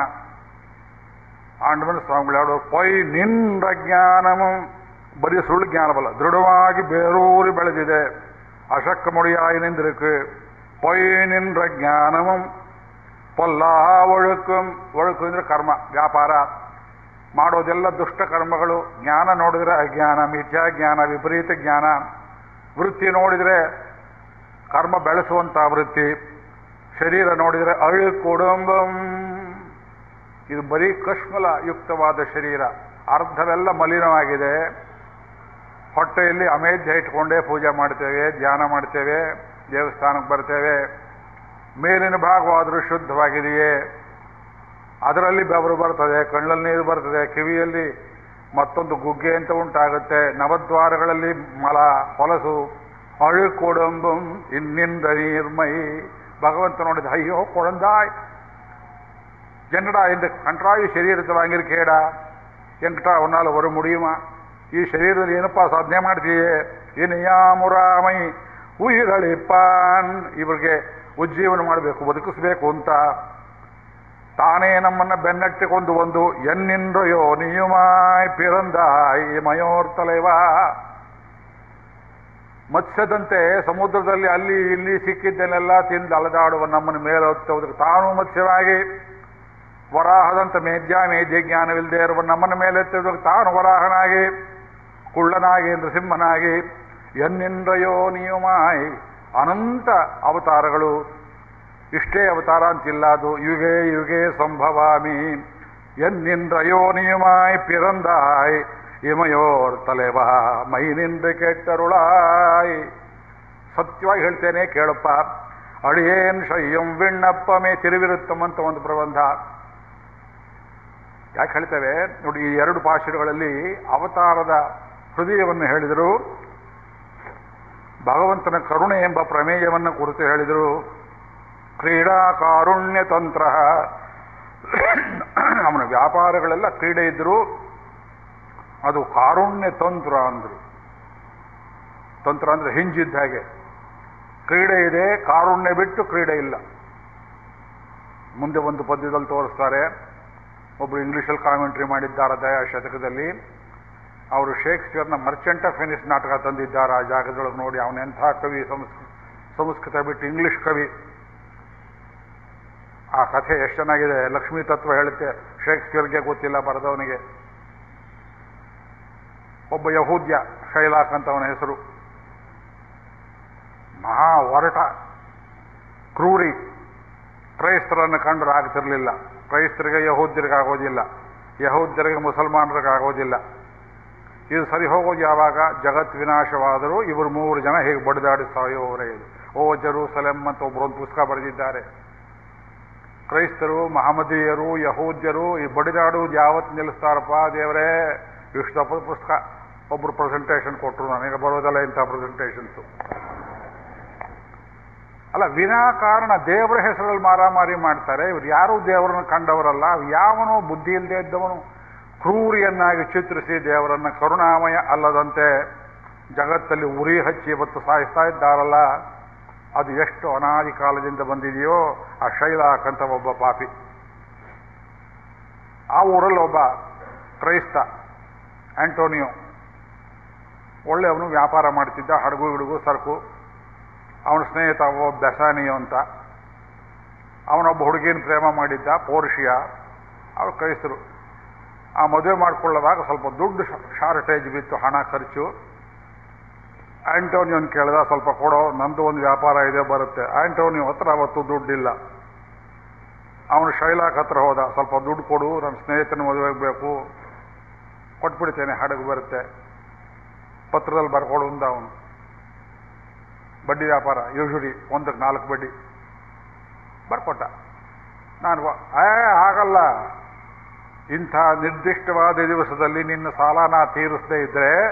ಆಂಡಮನ ಸ್ವಾಮಿಗಳು ಪೈ ನಿಂದ ಜ್ಞಾನ. ಬರೀ ಸುಳ್ಳು ಜ್ಞಾನವಲ್ಲ ದೃಢವಾಗಿ ಬೇರೂರಿ ಬೆಳೆದಿದೆ. ಅಶಕ್ಕ ಪೈ ನಿಂದ ஞானமும் ಪೊಲ್ಲಾ ಒಳುಕುಂ. ಒಳುಕು ಅಂದ್ರೆ ಕರ್ಮ, ವ್ಯಾಪಾರ. ಮಾಡೋದೆಲ್ಲ ದುಷ್ಟ ಕರ್ಮಗಳು. ಜ್ಞಾನ ನೋಡಿದರೆ ಅಜ್ಞಾನ, ಮಿಥ್ಯಾ ಜ್ಞಾನ, ವಿಪರೀತ ಜ್ಞಾನ. ವೃತ್ತಿ ನೋಡಿದರೆ ಕರ್ಮ ಬೆಳೆಸುವಂಥ ವೃತ್ತಿ. ಶರೀರ ನೋಡಿದರೆ ಅಳು ಕುಡುಂಬಂ. ಇದು ಬರೀ ಕಶ್ಮಲ ಯುಕ್ತವಾದ ಶರೀರ. ಅರ್ಧವೆಲ್ಲ ಮಲಿನವಾಗಿದೆ. ಹೊಟ್ಟೆಯಲ್ಲಿ ಅಮೇಧ್ಯ ಇಟ್ಕೊಂಡೇ ಪೂಜೆ ಮಾಡ್ತೇವೆ, ಧ್ಯಾನ ಮಾಡ್ತೇವೆ, ದೇವಸ್ಥಾನಕ್ಕೆ ಬರ್ತೇವೆ. ಮೇಲಿನ ಭಾಗವಾದರೂ ಶುದ್ಧವಾಗಿದೆಯೇ? ಅದರಲ್ಲಿ ಬೆವರು ಬರ್ತದೆ, ಕಣ್ಣಲ್ಲಿ ನೀರು ಬರ್ತದೆ, ಕಿವಿಯಲ್ಲಿ ಮತ್ತೊಂದು ಗುಗ್ಗೆ ಅಂತ ಉಂಟಾಗುತ್ತೆ. ನವದ್ವಾರಗಳಲ್ಲಿ ಮಲ, ಹೊಲಸು. ಅಳುಕೊಡಂಬಂ ಇನ್ನಿಂದ ನೀರ್ಮೈ பகவந்த் நோடது ஐயோ குழந்தாய் என்னடா இந்த கன்றாய் ಶರೀರத்தை வாங்கியிருக்கேடா என்கிட்ட உன்னால் வர முடியுமா ಈ ಶರೀರದಲ್ಲಿ ಏನಪ್ಪಾ ಸಾಧನೆ ಮಾಡ್ತೀಯೇ? ಇನಿಯಾ ಮುರಾಮೈ ಉಯಿರಳಿಪಾನ್ ಇವ್ರಿಗೆ ಉಜ್ಜೀವನ ಮಾಡಬೇಕು, ಬದುಕಿಸ್ಬೇಕು ಅಂತ. ತಾನೇ ನಮ್ಮನ್ನು ಬೆನ್ನಟ್ಟಿಕೊಂಡು ಒಂದು ಎನ್ನಿಂದೋ ನಿಯುಮಾಯ್ ಪಿರಂದಾಯ್ ಮಯೋರ್ ತಲೆವಾ. ಮತ್ಸ್ಯದಂತೆ ಸಮುದ್ರದಲ್ಲಿ ಅಲ್ಲಿ ಇಲ್ಲಿ ಸಿಕ್ಕಿದ್ದನ್ನೆಲ್ಲ ತಿಂದು ಅಲೆದಾಡುವ ನಮ್ಮನ್ನು ಮೇಲೆ ಹೊತ್ತೋದಕ್ಕೆ ತಾನು ಮತ್ಸ್ಯವಾಗಿ. ವರಾಹದಂತ ಮೇಧ್ಯ ಮೇಧ್ಯ ಜ್ಞಾನವಿಲ್ಲದೆ ಇರುವ ನಮ್ಮನ ಮೇಲೆ ತಾನು ವರಾಹನಾಗಿ, ಕುಳ್ಳನಾಗಿ, ನೃಸಿಂಹನಾಗಿ. ಎನ್ನಿಂದ್ರಯೋ ನಿಯಮಾಯಿ, ಅನಂತ ಅವತಾರಗಳು. ಇಷ್ಟೇ ಅವತಾರ ಅಂತಿಲ್ಲ ಅದು. ಯುಗೇ ಯುಗೇ ಸಂಭವಾಮಿ. ಎನ್ನಿಂದ್ರಯೋ ನಿಯಮಾಯಿ, ಪಿರಂದಾಯ್. ಇಮಯೋರ್ ತಲೆವಾ ಮೈನಿಂದ ಕೆಟ್ಟರುಳಾಯ್. ಸತ್ಯವಾಗಿ ಹೇಳ್ತೇನೆ, ಕೇಳಪ್ಪ. ಅಳಿಯೇನ್ ಶಯ್ಯಂ ವಿಣ್ಣಪ್ಪಮೇ ತಿರುವಿರುತ್ತಮ್ ಅಂತ ಒಂದು ಪ್ರಬಂಧ. ಯಾಕೆ ಹೇಳ್ತೇವೆ? ನೋಡಿ, ಈ ಎರಡು ಪಾಶುಗಳಲ್ಲಿ ಅವತಾರದ ಹೃದಯವನ್ನು ಹೇಳಿದರು, ಭಗವಂತನ ಕರುಣೆ ಎಂಬ ಪ್ರಮೇಯವನ್ನು ಕುರಿತು ಹೇಳಿದರು. ಕ್ರೀಡಾ ಕಾರುಣ್ಯ ತಂತ್ರ ಅವನ ವ್ಯಾಪಾರಗಳೆಲ್ಲ ಕ್ರೀಡೆ ಇದ್ದರು ಅದು ಕಾರುಣ್ಯ ತಂತ್ರ ಅಂದರು. ತಂತ್ರ ಅಂದ್ರೆ ಹಿಂಜಿದ್ದ ಹಾಗೆ. ಕ್ರೀಡೆ ಇದೆ, ಕಾರುಣ್ಯ ಬಿಟ್ಟು ಕ್ರೀಡೆ ಇಲ್ಲ. ಮುಂದೆ ಒಂದು ಪದ್ಯದಲ್ಲಿ ತೋರಿಸ್ತಾರೆ. ಒಬ್ಬರು ಇಂಗ್ಲೀಷಲ್ಲಿ ಕಾಮೆಂಟ್ರಿ ಮಾಡಿದ್ದಾರೆ ದಯಾ ಶತಕದಲ್ಲಿ. ಅವರು ಶೇಕ್ಸ್ಪಿಯರ್ನ ಮರ್ಚೆಂಟ್ ಆಫ್ ವೆನಿಸ್ ನಾಟಕ ತಂದಿದ್ದಾರೆ. ಆ ಜಾಗದೊಳಗೆ ನೋಡಿ ಅವನೆಂಥ ಕವಿ ಸಂಸ್ಕೃತ ಸಂಸ್ಕೃತ ಬಿಟ್ಟು ಇಂಗ್ಲಿಷ್ ಕವಿ. ಆ ಕಥೆ ಎಷ್ಟು ಚೆನ್ನಾಗಿದೆ. ಲಕ್ಷ್ಮೀ ತತ್ವ ಹೇಳುತ್ತೆ. ಶೇಕ್ಸ್ಪಿಯರ್ಗೆ ಗೊತ್ತಿಲ್ಲ ಬರೆದವನಿಗೆ. ಒಬ್ಬ ಯಹೂದ್ಯ ಶೈಲಾಕ್ ಅಂತ ಅವನ ಹೆಸರು. ಮಹಾ ಒರಟ, ಕ್ರೂರಿ. ಕ್ರೈಸ್ತರನ್ನು ಕಂಡ್ರೆ ಆಗ್ತಿರಲಿಲ್ಲ. ಕ್ರೈಸ್ತರಿಗೆ ಯಹೂದ್ಯರಿಗಾಗೋದಿಲ್ಲ ಯಹೂದ್ಯರಿಗೆ ಮುಸಲ್ಮಾನರಿಗಾಗೋದಿಲ್ಲ ಇದು ಸರಿ ಹೋಗೋದು ಯಾವಾಗ? ಜಗತ್ ವಿನಾಶವಾದರೂ ಇವರು ಮೂರು ಜನ ಹೇಗೆ ಬಡಿದಾಡಿ ಸಾಯುವವರೇ ಇದು. ಓ ಜರೂಸಲೆಮ್ ಅಂತ ಒಬ್ಬರೊಂದು ಪುಸ್ತಕ ಬರೆದಿದ್ದಾರೆ. ಕ್ರೈಸ್ತರು ಮಹಮದೀಯರು ಯಹೂದ್ಯರು ಈ ಬಡಿದಾಡುವುದು ಯಾವತ್ತು ನಿಲ್ಲಿಸ್ತಾರಪ್ಪ ದೇವರೇ? ವಿಷ್ಣುಪದ ಪುಸ್ತಕ. ಒಬ್ಬರು ಪ್ರೆಸೆಂಟೇಷನ್ ಕೊಟ್ಟರು ನನಗೆ ಬರೋದಲ್ಲ ಇಂಥ ಪ್ರೆಸೆಂಟೇಷನ್ಸು ಅಲ್ಲ ವಿನಾಕಾರಣ ದೇವರ ಹೆಸರಲ್ಲಿ ಮಾರಾಮಾರಿ ಮಾಡ್ತಾರೆ. ಇವ್ರು ಯಾರೂ ದೇವರನ್ನು ಕಂಡವರಲ್ಲ. ಯಾವನೋ ಬುದ್ಧಿ ಇಲ್ಲದೆ ಇದ್ದವನು ಕ್ರೂರಿಯನ್ನಾಗಿ ಚಿತ್ರಿಸಿ ದೇವರನ್ನ ಕರುಣಾಮಯ ಅಲ್ಲದಂತೆ ಜಗತ್ತಲ್ಲಿ ಉರಿ ಹಚ್ಚಿ ಇವತ್ತು ಸಾಯಿಸ್ತಾ ಇದ್ದಾರಲ್ಲ, ಅದು ಎಷ್ಟು ಅನಾದಿ ಕಾಲದಿಂದ ಬಂದಿದೆಯೋ, ಆ ಶೈಲಾಕ್ ಅಂತ ಒಬ್ಬ ಪಾಪಿ. ಆ ಊರಲ್ಲಿ ಒಬ್ಬ ಕ್ರೈಸ್ತ, ಆಂಟೋನಿಯೋ. ಒಳ್ಳೆಯವನು ವ್ಯಾಪಾರ ಮಾಡ್ತಿದ್ದ, ಹಡಗು ಹಿಡುಗು ಸರಕು. ಅವನ ಸ್ನೇಹಿತ ಒಬ್ಬ ಬೆಸಾನಿಯೋ ಅಂತ. ಅವನೊಬ್ಬ ಹುಡುಗಿನ ಪ್ರೇಮ ಮಾಡಿದ್ದ, ಪೋರ್ಷಿಯಾ. ಅವ್ರು ಕಳಿಸಿದ್ರು. ಆ ಮದುವೆ ಮಾಡಿಕೊಳ್ಳೋದಾಗ ಸ್ವಲ್ಪ ದುಡ್ಡು ಶಾರ್ಟೇಜ್ ಬಿತ್ತು, ಹಣ ಖರ್ಚು. ಆಂಟೋನಿಯೋನ್ ಕೇಳಿದ, ಸ್ವಲ್ಪ ಕೊಡೋ, ನಂದು ಒಂದು ವ್ಯಾಪಾರ ಇದೆ, ಬರುತ್ತೆ. ಆಂಟೋನಿಯೋ ಹತ್ರ ಅವತ್ತು ದುಡ್ಡಿಲ್ಲ. ಅವನು ಶೈಲಾಕ್ ಹತ್ರ ಹೋದ, ಸ್ವಲ್ಪ ದುಡ್ಡು ಕೊಡು ನನ್ನ ಸ್ನೇಹಿತನ ಮದುವೆಗೆ ಬೇಕು. ಕೊಟ್ಬಿಡ್ತೇನೆ, ಹಡಗು ಬರುತ್ತೆ. ಪತ್ರದಲ್ಲಿ ಬರ್ಕೊಡು ಅಂದ ಅವನು. ಬಡ್ಡಿ ವ್ಯಾಪಾರ ಯೂಶುರಿ ಒಂದಕ್ಕೆ ನಾಲ್ಕು ಬಡ್ಡಿ. ಬರ್ಕೊಟ್ಟ. ನಾನು ಏ ಆಗಲ್ಲ ಇಂಥ ನಿರ್ದಿಷ್ಟವಾದ ದಿವಸದಲ್ಲಿ ನಿನ್ನ ಸಾಲ ನಾ ತೀರಿಸದೇ ಇದ್ರೆ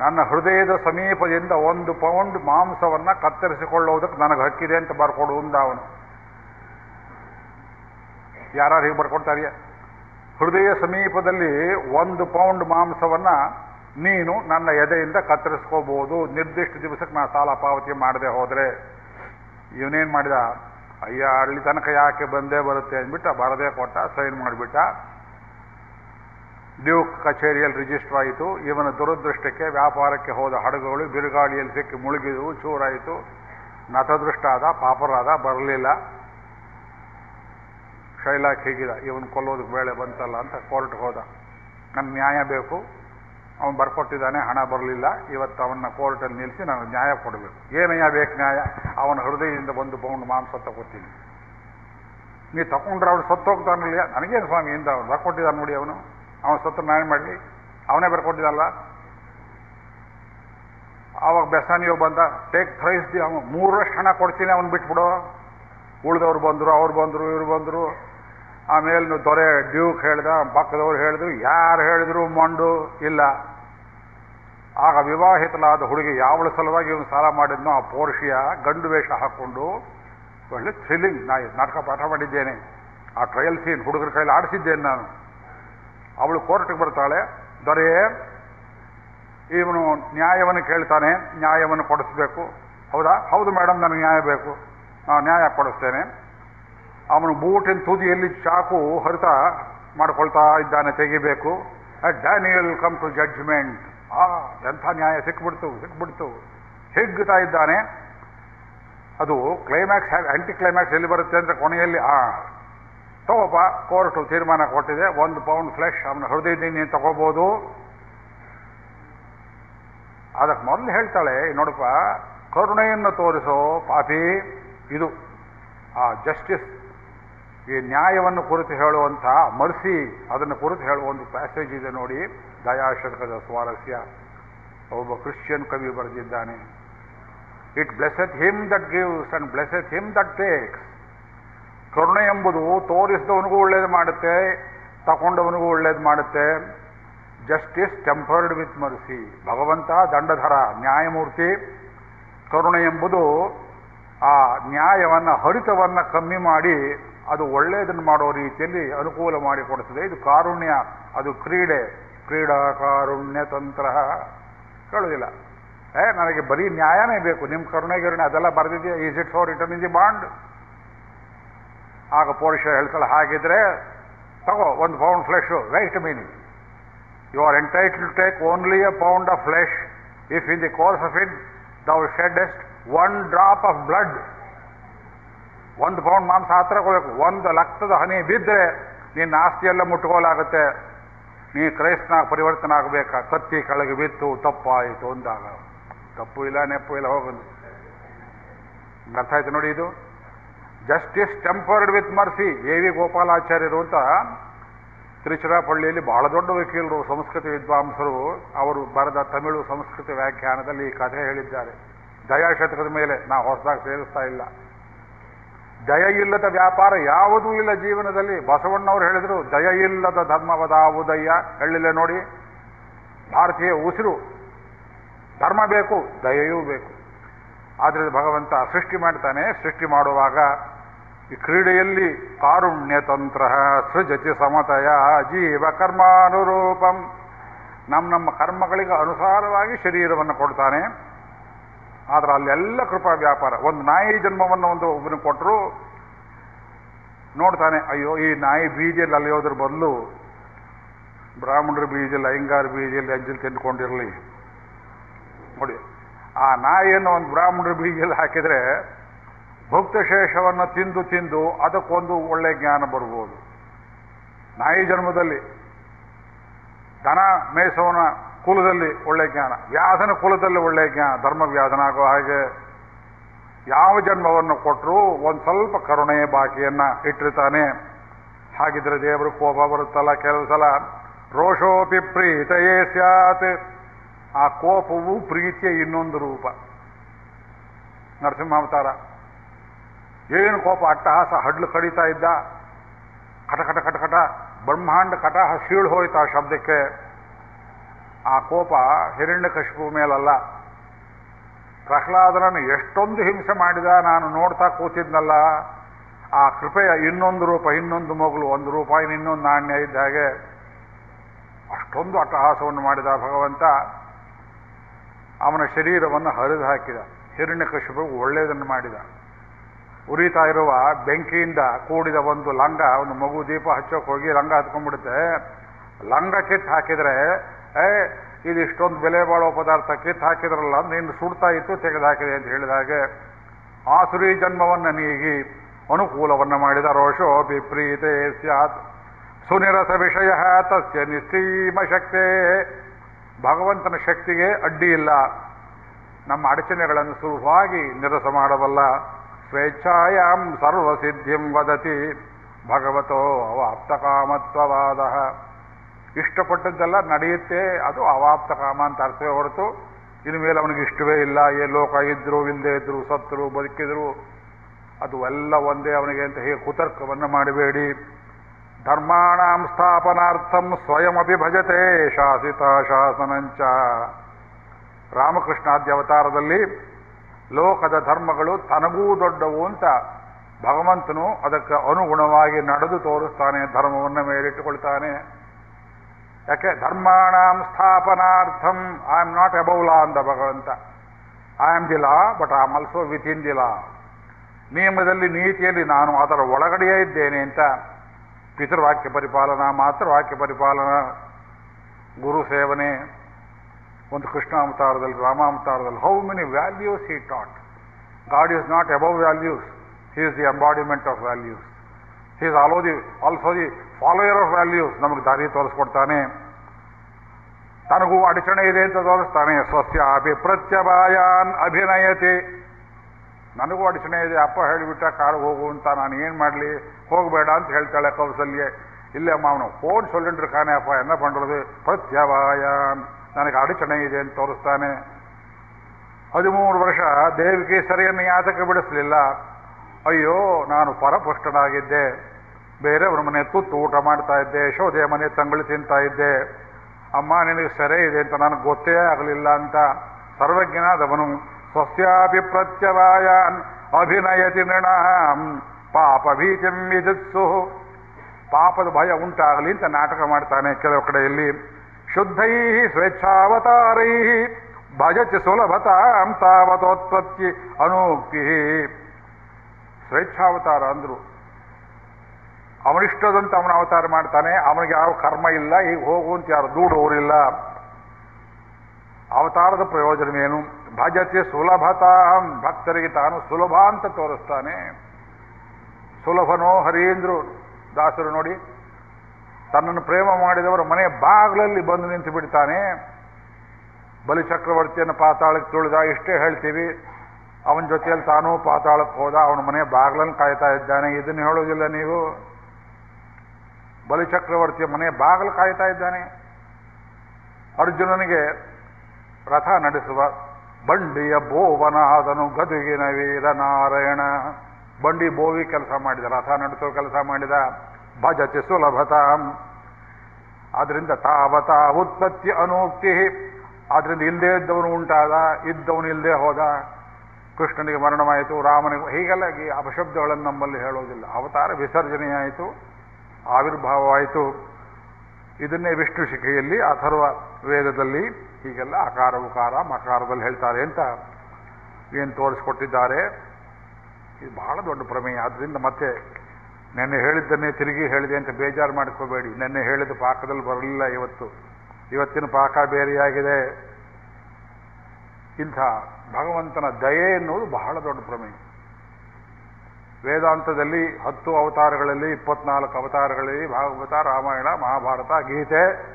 ನನ್ನ ಹೃದಯದ ಸಮೀಪದಿಂದ ಒಂದು ಪೌಂಡ್ ಮಾಂಸವನ್ನ ಕತ್ತರಿಸಿಕೊಳ್ಳೋದಕ್ಕೆ ನನಗೆ ಹಕ್ಕಿದೆ ಅಂತ ಬರ್ಕೊಡು ಅಂದ ಅವನು. ಯಾರು ಹೀಗೆ ಬರ್ಕೊಡ್ತಾರಿಯ ಹೃದಯ ಸಮೀಪದಲ್ಲಿ ಒಂದು ಪೌಂಡ್ ಮಾಂಸವನ್ನ ನೀನು ನನ್ನ ಎದೆಯಿಂದ ಕತ್ತರಿಸ್ಕೋಬಹುದು ನಿರ್ದಿಷ್ಟ ದಿವಸಕ್ಕೆ ನಾ ಸಾಲ ಪಾವತಿ ಮಾಡದೆ ಹೋದರೆ ಇವನೇನ್ ಮಾಡಿದ? ಅಯ್ಯ ಅಲ್ಲಿ ತನಕ ಯಾಕೆ ಬಂದೇ ಬರುತ್ತೆ ಅಂದ್ಬಿಟ್ಟ, ಬರದೇ ಕೊಟ್ಟ, ಸೈನ್ ಮಾಡಿಬಿಟ್ಟ. ಡ್ಯೂಕ್ ಕಚೇರಿಯಲ್ಲಿ ರಿಜಿಸ್ಟರ್ ಆಯಿತು. ಇವನ ದುರದೃಷ್ಟಕ್ಕೆ ವ್ಯಾಪಾರಕ್ಕೆ ಹೋದ ಹಡಗುಗಳು ಬಿರುಗಾಳಿಯಲ್ಲಿ ಸಿಕ್ಕಿ ಮುಳುಗಿದವು, ಚೂರಾಯಿತು. ನತದೃಷ್ಟ ಆದ ಪಾಪರಾದ, ಬರಲಿಲ್ಲ. ಶೈಲಾಕ್ ಹೀಗಿದ, ಇವನು ಕೊಲ್ಲೋದಕ್ಕೆ ಬೇಳೆ ಬಂತಲ್ಲ ಅಂತ ಕೋರ್ಟ್ಗೆ ಹೋದ. ನನ್ನ ನ್ಯಾಯ ಬೇಕು. ಅವನು ಬರ್ಕೊಟ್ಟಿದ್ದಾನೆ, ಹಣ ಬರಲಿಲ್ಲ. ಇವತ್ತು ಅವನ್ನ ಕೋರ್ಟಲ್ಲಿ ನಿಲ್ಲಿಸಿ ನನಗೆ ನ್ಯಾಯ ಕೊಡಬೇಕು. ಏನಯ್ಯ ಬೇಕು ನ್ಯಾಯ? ಅವನ ಹೃದಯದಿಂದ ಒಂದು ಪೌಂಡ್ ಮಾಂಸ ತಗೋತೀನಿ ನೀ ತಗೊಂಡ್ರೆ ಅವನು ಸತ್ತೋಗ್ತಾನಲ್ಲ, ನನಗೇನು ಸ್ವಾಮಿ ಇಂದ ಅವನು ಬರ್ಕೊಟ್ಟಿದ್ದಾನೆ ನೋಡಿ ಅವನು. ಅವನು ಸತ್ತು ನ್ಯಾಯ ಮಾಡಲಿ. ಅವನೇ ಬರ್ಕೊಟ್ಟಿದ್ದಲ್ಲ ಆವಾಗ ಬೆಸಾನಿಯೋ ಬಂದ ಟೇಕ್ ಥ್ರೈಸ್ ದಿ ಅವನು, ಮೂರರಷ್ಟು ಹಣ ಕೊಡ್ತೀನಿ, ಅವನು ಬಿಟ್ಬಿಡು. ಉಳಿದವ್ರು ಬಂದರು, ಅವ್ರು ಬಂದರು, ಇವ್ರು ಬಂದರು. ಆಮೇಲೆ ದೊರೆ ಡ್ಯೂಕ್ ಹೇಳ್ದ ಪಕ್ಕದವ್ರು ಹೇಳಿದ್ರು, ಯಾರು ಹೇಳಿದ್ರು ಮಂಡು ಇಲ್ಲ. ಆಗ ವಿವಾಹಿತಲಾದ ಹುಡುಗಿ ಯಾವಳ ಸಲುವಾಗಿ ಇವನು ಸಾಲ ಮಾಡಿದ್ನೋ ಆ ಪೋರ್ಷಿಯ ಗಂಡು ವೇಷ ಹಾಕ್ಕೊಂಡು ಒಳ್ಳೆ ಥ್ರಿಲ್ಲಿಂಗ್, ನಾ ನಾಟಕ ಪಾಠ ಮಾಡಿದ್ದೇನೆ. ಆ ಟ್ರಯಲ್ ಸೀನ್ ಹುಡುಗರ ಕೈಲಿ ಆಡಿಸಿದ್ದೇನೆ ನಾನು. ಅವಳು ಕೋರ್ಟ್ಗೆ ಬರ್ತಾಳೆ, ದೊರೆ, ಇವನು ನ್ಯಾಯವನ್ನು ಕೇಳ್ತಾನೆ, ನ್ಯಾಯವನ್ನು ಕೊಡಿಸ್ಬೇಕು. ಹೌದಾ? ಹೌದು ಮೇಡಮ್, ನನಗೆ ನ್ಯಾಯ ಬೇಕು. ನಾನು ನ್ಯಾಯ ಕೊಡಿಸ್ತೇನೆ. ಅವನು ಬೂಟಿನ ತುದಿಯಲ್ಲಿ ಚಾಕು ಹರಿತ ಮಾಡ್ಕೊಳ್ತಾ ಇದ್ದಾನೆ, ತೆಗಿಬೇಕು. ಡ್ಯಾನಿಯಲ್ ಕಮ್ ಟು ಜಡ್ಜ್ಮೆಂಟ್ ಆ, ಎಂಥ ನ್ಯಾಯ ಸಿಕ್ಬಿಡ್ತು ಸಿಕ್ಬಿಡ್ತು. ಹಿಗ್ಗುತ್ತಾ ಇದ್ದಾನೆ. ಅದು ಕ್ಲೈಮ್ಯಾಕ್ಸ್ ಆ್ಯಂಟಿ ಕ್ಲೈಮ್ಯಾಕ್ಸ್ ಎಲ್ಲಿ ಬರುತ್ತೆ ಅಂದರೆ ಕೊನೆಯಲ್ಲಿ, ಆ, ತಗೋಪ, ಕೋರ್ಟು ತೀರ್ಮಾನ ಕೊಟ್ಟಿದೆ. ಒಂದು ಪೌಂಡ್ ಫ್ಲೆಶ್ ಅವನ ಹೃದಯದಿಂದ ನೀನು ತಗೋಬೋದು. ಅದಕ್ಕೆ ಮೊದಲು ಹೇಳ್ತಾಳೆ ನೋಡಪ್ಪ, ಕರುಣೆಯನ್ನು ತೋರಿಸೋ ಪಾಪಿ ಇದು. ಆ ಜಸ್ಟಿಸ್ ಈ ನ್ಯಾಯವನ್ನು ಕುರಿತು ಹೇಳುವಂಥ ಮರ್ಸಿ ಅದನ್ನು ಕುರಿತು ಹೇಳುವ ಒಂದು ಪ್ಯಾಸೇಜ್ ಇದೆ ನೋಡಿ. ದಯಾಶತಕದ ಸ್ವಾರಸ್ಯ. ಒಬ್ಬ ಕ್ರಿಶ್ಚಿಯನ್ ಕವಿ ಬರೆದಿದ್ದಾನೆ. It blesseth him that gives and blesseth him that takes ಕರುಣೆ ಎಂಬುದು ತೋರಿಸಿದವನಿಗೂ ಒಳ್ಳೇದು ಮಾಡುತ್ತೆ ತಗೊಂಡವನಿಗೂ ಒಳ್ಳೇದು ಮಾಡುತ್ತೆ. ಜಸ್ಟಿಸ್ ಟೆಂಪರ್ಡ್ ವಿತ್ ಮರ್ಸಿ ಭಗವಂತ ದಂಡಧರ, ನ್ಯಾಯಮೂರ್ತಿ. ಕರುಣೆ ಎಂಬುದು ಆ ನ್ಯಾಯವನ್ನು, ಹರಿತವನ್ನು ಕಮ್ಮಿ ಮಾಡಿ ಅದು ಒಳ್ಳೆಯದನ್ನು ಮಾಡೋ ರೀತಿಯಲ್ಲಿ ಅನುಕೂಲ ಮಾಡಿಕೊಡುತ್ತದೆ ಇದು ಕಾರುಣ್ಯ, ಅದು ಕ್ರೀಡೆ. ಕ್ರೀಡಾ ಕಾರುಣ್ಯ ತಂತ್ರ. ಹೇಳೋದಿಲ್ಲ ಏ, ನನಗೆ ಬರೀ ನ್ಯಾಯನೇ ಬೇಕು. ನಿಮ್ಮ ಕರುಣೆಗಿರಣೆ ಅದೆಲ್ಲ ಬರೆದಿದೆಯಾ? Is it for return in the bond ಆಗ ಪೋರುಷ ಹೇಳ್ತಾಳೆ, ಹಾಗಿದ್ರೆ ತಗೋ, ಒಂದು pound flesh right meaning you are entitle to take only a pound of flesh if in the course of it thou est one drop of blood ಒಂದು pound ಮಾಂಸ ಹತ್ರ ಹೋಗ್ಬೇಕು ಒಂದು ಲಕ್ಷದ ಹನಿ ಬಿದ್ದರೆ ನಿನ್ನ ಆಸ್ತಿಯೆಲ್ಲ ಮುಟ್ಕೋಲಾಗುತ್ತೆ ನೀ ಕ್ರೈಸ್ತನ ಪರಿವರ್ತನೆ ಆಗಬೇಕಾ ಕತ್ತಿ ಕೆಳಗೆ ಬಿತ್ತು ತಪ್ಪಾಯಿತು ಅಂದಾಗ. ತಪ್ಪು ಇಲ್ಲ, ನೆಪ್ಪು ಇಲ್ಲ ಹೋಗೋದು ಅರ್ಥ ಆಯ್ತು ನೋಡಿ ಇದು? Justice tempered with mercy, A V ಗೋಪಾಲಾಚಾರ್ಯರು ಅಂತ ತಿರುಚಿರಾಪಳ್ಳಿಯಲ್ಲಿ ಬಹಳ ದೊಡ್ಡ ವಕೀಲರು, ಸಂಸ್ಕೃತಿ ವಿದ್ವಾಂಸರು, ಅವರು ಬರೆದ ತಮಿಳು ಸಂಸ್ಕೃತಿ ವ್ಯಾಖ್ಯಾನದಲ್ಲಿ ಈ ಕಥೆ ಹೇಳಿದ್ದಾರೆ. ದಯಾಶತಕದ ಮೇಲೆ ನಾ ಹೊಸದಾಗಿ ಸೇರಿಸ್ತಾ ಇಲ್ಲ. ದಯ ಇಲ್ಲದ ವ್ಯಾಪಾರ ಯಾವುದೂ ಇಲ್ಲ ಜೀವನದಲ್ಲಿ. ಬಸವಣ್ಣವ್ರು ಹೇಳಿದರು, ದಯ ಇಲ್ಲದ ಧರ್ಮವದಾವುದಯ್ಯ. ಹೇಳಿಲ್ಲ ನೋಡಿ. ಭಾರತೀಯ ಉಸಿರು, ಧರ್ಮ ಬೇಕು, ದಯೆಯೂ ಬೇಕು. ಆದರೆ ಭಗವಂತ ಸೃಷ್ಟಿ ಮಾಡ್ತಾನೆ. ಸೃಷ್ಟಿ ಮಾಡುವಾಗ ಈ ಕ್ರೀಡೆಯಲ್ಲಿ ಕಾರುಣ್ಯ ತಂತ್ರ, ಸೃಜತಿ ಸಮತಯ, ಜೀವ ಕರ್ಮಾನುರೂಪಂ. ನಮ್ಮ ನಮ್ಮ ಕರ್ಮಗಳಿಗೆ ಅನುಸಾರವಾಗಿ ಶರೀರವನ್ನು ಕೊಡ್ತಾನೆ. ಆದ್ರೆ ಅಲ್ಲೆಲ್ಲ ಕೃಪಾ ವ್ಯಾಪಾರ. ಒಂದು ನಾಯಿ ಜನ್ಮವನ್ನು ಒಂದು ಒಬ್ಬನು ಕೊಟ್ಟರು ನೋಡ್ತಾನೆ, ಅಯ್ಯೋ, ಈ ನಾಯಿ ಬೀಜಲ್ಲಿ ಅಲೆಯೋದ್ರ ಬದಲು ಬ್ರಾಹ್ಮಣರ ಬೀಜಲ್ಲಿ ಅಯ್ಯಂಗಾರ ಬೀಜಲ್ಲಿ ಅಂಜಲ್ ತಿಂದ್ಕೊಂಡಿರಲಿ. ನೋಡಿ, ಆ ನಾಯಿಯನ್ನು ಒಂದು ಬ್ರಾಹ್ಮಣರ ಬೀಜಲ್ಲಿ ಹಾಕಿದರೆ ಭಕ್ತಶೇಷವನ್ನು ತಿಂದು ತಿಂದು ಅದಕ್ಕೊಂದು ಒಳ್ಳೆ ಜ್ಞಾನ ಬರ್ಬೋದು. ನಾಯಿ ಜನ್ಮದಲ್ಲಿ ದನ ಮೇಸವನ ಕುಲದಲ್ಲಿ ಒಳ್ಳೆ ಜ್ಞಾನ. ವ್ಯಾಧನ ಕುಲದಲ್ಲಿ ಒಳ್ಳೆ ಜ್ಞಾನ. ಧರ್ಮ ವ್ಯಾಧನಾಗೋ ಹಾಗೆ ಯಾವ ಜನ್ಮವನ್ನು ಕೊಟ್ಟರೂ ಒಂದು ಸ್ವಲ್ಪ ಕರುಣೆ ಬಾಕಿಯನ್ನ ಇಟ್ಟಿರ್ತಾನೆ. ಹಾಗಿದ್ರೆ ದೇವರು ಕೋಪ ಬರುತ್ತಲ್ಲ ಕೆಲವು ಸಲ. ರೋಷೋಪಿ ಪ್ರೀತಯೇ ಸ್ಯಾತ್. ಆ ಕೋಪವು ಪ್ರೀತಿಯ ಇನ್ನೊಂದು ರೂಪ. ನರಸಿಂಹಾವತಾರ. ಏನು ಕೋಪ? ಅಟ್ಟಹಾಸ, ಹಡ್ಲು ಕಡಿತಾ ಇದ್ದ. ಕಟ ಕಟ ಕಟ ಕಟ. ಬ್ರಹ್ಮಾಂಡ ಕಟಾಹ ಸೀಳು ಹೋಯ್ತು ಆ ಶಬ್ದಕ್ಕೆ. ಆ ಕೋಪ ಹಿರಣ್ಯಕಶಿಪು ಮೇಲಲ್ಲ. ಪ್ರಹ್ಲಾದನನ್ನು ಎಷ್ಟೊಂದು ಹಿಂಸೆ ಮಾಡಿದ ನಾನು ನೋಡ್ತಾ ಕೂತಿದ್ನಲ್ಲ. ಆ ಕೃಪೆಯ ಇನ್ನೊಂದು ರೂಪ, ಇನ್ನೊಂದು ಮಗಳು, ಒಂದು ರೂಪಾಯಿ ಇನ್ನೊಂದು ನಾಣ್ಯ ಇದ್ದ ಹಾಗೆ ಅಷ್ಟೊಂದು ಅಟ್ಟಹಾಸವನ್ನು ಮಾಡಿದ ಭಗವಂತ ಅವನ ಶರೀರವನ್ನು ಹರಿದು ಹಾಕಿದ. ಹಿರಣ್ಯಕಶಿಪು ಒಳ್ಳೆಯದನ್ನು ಮಾಡಿದ. ಉರಿತಾ ಇರುವ ಬೆಂಕಿಯಿಂದ ಕೂಡಿದ ಒಂದು ಲಂಗ, ಒಂದು ಮಗು ದೀಪ ಹಚ್ಚೋಕೆ ಹೋಗಿ ಲಂಗ ಹತ್ಕೊಂಡ್ಬಿಡುತ್ತೆ. ಲಂಗ ಕಿತ್ತು ಹಾಕಿದ್ರೆ ಏ ಇದು ಇಷ್ಟೊಂದು ಬೆಲೆ ಬಾಳೋ ಪದಾರ್ಥ ಕಿತ್ತು ಹಾಕಿದ್ರಲ್ಲ, ನೀನು ಸುಡ್ತಾ ಇತ್ತು, ತೆಗೆದು ಹಾಕಿದೆ ಅಂತ ಹೇಳಿದ ಹಾಗೆ ಆಸುರಿ ಜನ್ಮವನ್ನು ನೀಗಿ ಅನುಕೂಲವನ್ನು ಮಾಡಿದ ರೋಷೋ ವಿಪ್ರೀತೆ ಸ್ಯಾತ್. ಸುನಿರಸ ವಿಷಯ ತಸ್ಯ ನಿಸ್ಸೀಮ ಶಕ್ತೇ. ಭಗವಂತನ ಶಕ್ತಿಗೆ ಅಡ್ಡಿ ಇಲ್ಲ. ನಮ್ಮ ಅಡಚಣೆಗಳನ್ನು ಸುಲಭವಾಗಿ ನಿರಸ ಮಾಡಬಲ್ಲ. ಸ್ವೇಚ್ಛಾಯಾಂ ಸರ್ವಸಿದ್ಧಿಂ ವದತಿ. ಭಗವತೋ ಅವಾಪ್ತ ಕಾಮತ್ವವಾದ. ಇಷ್ಟಪಟ್ಟದ್ದೆಲ್ಲ ನಡೆಯುತ್ತೆ, ಅದು ಅವಾಪ್ತ ಕಾಮ ಅಂತ ಅರ್ಥವೇ ಹೊರತು ಇನ್ನು ಮೇಲೆ ಅವನಿಗೆ ಇಷ್ಟವೇ ಇಲ್ಲ, ಏ ಲೋಕ ಇದ್ರು ಇಲ್ಲದೆ ಇದ್ರು, ಸತ್ತರು, ಬದುಕಿದ್ರು, ಅದು ಎಲ್ಲ ಒಂದೇ ಅವನಿಗೆ ಅಂತ ಹೇಗೆ ಕುತರ್ಕವನ್ನು ಮಾಡಬೇಡಿ. ಧರ್ಮಾಣಾಂ ಸ್ಥಾಪನಾರ್ಥಂ ಸ್ವಯಮಪಿ ಭಜತೆ ಶಾಸಿತ ಶಾಸನಂಚ. ರಾಮಕೃಷ್ಣಾದ್ಯ ಅವತಾರದಲ್ಲಿ ಲೋಕದ ಧರ್ಮಗಳು ತನಗೂ ದೊಡ್ಡವು ಅಂತ ಭಗವಂತನು ಅದಕ್ಕೆ ಅನುಗುಣವಾಗಿ ನಡೆದು ತೋರಿಸ್ತಾನೆ, ಧರ್ಮವನ್ನು ಮೇಲಿಟ್ಟುಕೊಳ್ತಾನೆ. ಯಾಕೆ? ಧರ್ಮಾಣಾಂ ಸ್ಥಾಪನಾರ್ಥಂ. I am not above law ಅಂದ ಭಗವಂತ. I am the law but am also with in the law ನಿಯಮದಲ್ಲಿ, ನೀತಿಯಲ್ಲಿ ನಾನು ಅದರ ಒಳಗಡೆಯೇ ಇದ್ದೇನೆ ಅಂತ ಪಿತೃವಾಕ್ಯ ಪರಿಪಾಲನಾ ಮಾತೃವಾಕ್ಯ ಪರಿಪಾಲನಾ ಗುರು ಸೇವನೆ, ಒಂದು ಕೃಷ್ಣಾವತಾರದಲ್ಲಿ, ರಾಮಾವತಾರದಲ್ಲಿ how many values he taught God is not above values he is the embodiment of values he is also the also the follower of values ನಮಗೆ ದಾರಿ ತೋರಿಸ್ಕೊಡ್ತಾನೆ ತನಗೂ ಅಡಚಣೆ ಇದೆ ಅಂತ ತೋರಿಸ್ತಾನೆ ಸ್ವಸ್ಯ ಅಭಿಪ್ರತ್ಯಭಾಯಾನ್ ಅಭಿನಯತೆ ನನಗೂ ಅಡಚಣೆ ಇದೆ ಅಪ್ಪ ಹೇಳಿಬಿಟ್ಟ ಕಾಡು ಹೋಗು ಅಂತ ನಾನು ಏನು ಮಾಡಲಿ ಹೋಗಬೇಡ ಅಂತ ಹೇಳ್ತಾಳೆ ಕೌಸಲ್ಯ ಇಲ್ಲೇ ಅಮ್ಮ ಅವನು ಫೋನ್ சொல்லிட்டு இருக்கானே ಅಪ್ಪ என்ன பண்ணுறது ಪ್ರತ್ಯವಾಯಾನ್ ನನಗೆ ಅಡಚಣೆ ಇದೆ ಅಂತ ತೋರಿಸ್ತಾನೆ ಹದಿಮೂರು ವರ್ಷ ದೇವಿಗೆ ಸರಿಯನ್ನು ಯಾತಕ್ಕೆ ಬಿಡಿಸಲಿಲ್ಲ ಅಯ್ಯೋ ನಾನು ಪರಪುಷ್ಟನಾಗಿದ್ದೆ ಬೇರೆಯವ್ರ ಮನೆ ತುತ್ತು ಊಟ ಮಾಡ್ತಾ ಇದ್ದೆ ಯಶೋದೆಯ ಮನೆ ತಂಗಳು ತಿಂತಾ ಇದ್ದೆ. ಅಮ್ಮ, ನಿನಗೆ ಸೆರೆ ಇದೆ ಅಂತ ನನಗೆ ಗೊತ್ತೇ ಆಗಲಿಲ್ಲ ಅಂತ ಸರ್ವಜ್ಞನಾದವನು ಸ್ವಸ್ಯಾಭಿಪ್ರತ್ಯವಾಯ ಅಭಿನಯ ಅಭಿನಯತಿ ನೃಣ, ಪಾಪ ಭೀತಿಂ ಪಾಪದ ಭಯ ಉಂಟಾಗಲಿ ಅಂತ ನಾಟಕ ಮಾಡ್ತಾನೆ ಕೆಲವು ಕಡೆಯಲ್ಲಿ. ಶುದ್ಧೈ ಸ್ವೇಚ್ಛಾವತಾರೈ, ಭಜತಿ ಸುಲಭತಾಂ ತಾವತೋತ್ಪತ್ತಿ ಅನೂಕ್ತಿ. ಸ್ವೇಚ್ಛಾವತಾರ ಅಂದ್ರು. ಅವನಿಷ್ಟದಂತ ಅವನ ಅವತಾರ ಮಾಡ್ತಾನೆ, ಅವನಿಗೆ ಯಾವ ಕರ್ಮ ಇಲ್ಲ ಈಗ ಹೋಗುವಂತ ಯಾರು ದೂಡೋರಿಲ್ಲ ಅವತಾರದ ಪ್ರಯೋಜನವೇನು? ಭಜತೆ ಸುಲಭತಾಂ, ಭಕ್ತರಿಗೆ ತಾನು ಸುಲಭ ಅಂತ ತೋರಿಸ್ತಾನೆ. ಸುಲಭನೋ ಹರೀಂದ್ರು, ದಾಸರು ನೋಡಿ, ತನ್ನನ್ನು ಪ್ರೇಮ ಮಾಡಿದವರ ಮನೆ ಬಾಗಿಲಲ್ಲಿ ಬಂದು ನಿಂತು ಬಿಡ್ತಾನೆ. ಬಲಿಚಕ್ರವರ್ತಿಯನ್ನು ಪಾತಾಳಕ್ಕೆ ತುಳಿದ, ಇಷ್ಟೇ ಹೇಳ್ತೀವಿ, ಅವನ ಜೊತೆಯಲ್ಲಿ ತಾನೂ ಪಾತಾಳಕ್ಕೆ ಹೋದ, ಅವನ ಮನೆ ಬಾಗಿಲನ್ನು ಕಾಯ್ತಾ ಇದ್ದಾನೆ. ಇದನ್ನು ಹೇಳೋದಿಲ್ಲ ನೀವು. ಬಲಿಚಕ್ರವರ್ತಿಯ ಮನೆ ಬಾಗಿಲು ಕಾಯ್ತಾ ಇದ್ದಾನೆ. ಅರ್ಜುನನಿಗೆ ರಥ ನಡೆಸುವ ಬಂಡಿಯ ಬೋವನಾದನು ಗದುಗಿನ ವೀರ ನಾರಾಯಣ ಬಂಡಿ ಬೋವಿ ಕೆಲಸ ಮಾಡಿದ, ರಥ ನಡೆಸುವ ಕೆಲಸ ಮಾಡಿದ, ಭಜತಿ ಸುಲಭತಾಂ. ಆದ್ರಿಂದ ತಾವತ ಉತ್ಪತ್ತಿ ಅನೋಕ್ತಿ. ಆದ್ರಿಂದ ಇಲ್ಲದೆ ಇದ್ದವನು ಉಂಟಾದ, ಇದ್ದವನು ಇಲ್ಲದೆ ಹೋದ. ಕೃಷ್ಣನಿಗೆ ಮರಣವಾಯಿತು, ರಾಮನಿಗೆ ಹೀಗೆಲ್ಲ ಅಪಶಬ್ದಗಳನ್ನು ನಮ್ಮಲ್ಲಿ ಹೇಳೋದಿಲ್ಲ. ಅವತಾರ ವಿಸರ್ಜನೆಯಾಯಿತು. ಆವಿರ್ಭಾವವಾಯಿತು. ಇದನ್ನೇ ವಿಷ್ಣು ಶಿಖೆಯಲ್ಲಿ, ಅಥರ್ವ ವೇದದಲ್ಲಿ ಹೀಗೆಲ್ಲ ಅಕಾರ, ಉಕಾರ, ಮಕಾರದಲ್ಲಿ ಹೇಳ್ತಾರೆ ಅಂತ ಏನು ತೋರಿಸ್ಕೊಟ್ಟಿದ್ದಾರೆ. ಇದು ಬಹಳ ದೊಡ್ಡ ಪ್ರಮೇಯ. ಆದ್ದರಿಂದ ಮತ್ತೆ ನೆನ್ನೆ ಹೇಳಿದ್ದನ್ನೇ ತಿರುಗಿ ಹೇಳಿದೆ ಅಂತ ಬೇಜಾರು ಮಾಡ್ಕೋಬೇಡಿ. ನೆನ್ನೆ ಹೇಳಿದ ಪಾಕದಲ್ಲಿ ಬರಲಿಲ್ಲ ಇವತ್ತು. ಇವತ್ತಿನ ಪಾಕ ಬೇರೆಯಾಗಿದೆ. ಇಂಥ ಭಗವಂತನ ದಯೆ ಎನ್ನುವುದು ಬಹಳ ದೊಡ್ಡ ಪ್ರಮೇಯ. ವೇದಾಂತದಲ್ಲಿ ಹತ್ತು ಅವತಾರಗಳಲ್ಲಿ, ಇಪ್ಪತ್ನಾಲ್ಕು ಅವತಾರಗಳಲ್ಲಿ ಭಾಗವತ, ರಾಮಾಯಣ, ಮಹಾಭಾರತ, ಗೀತೆ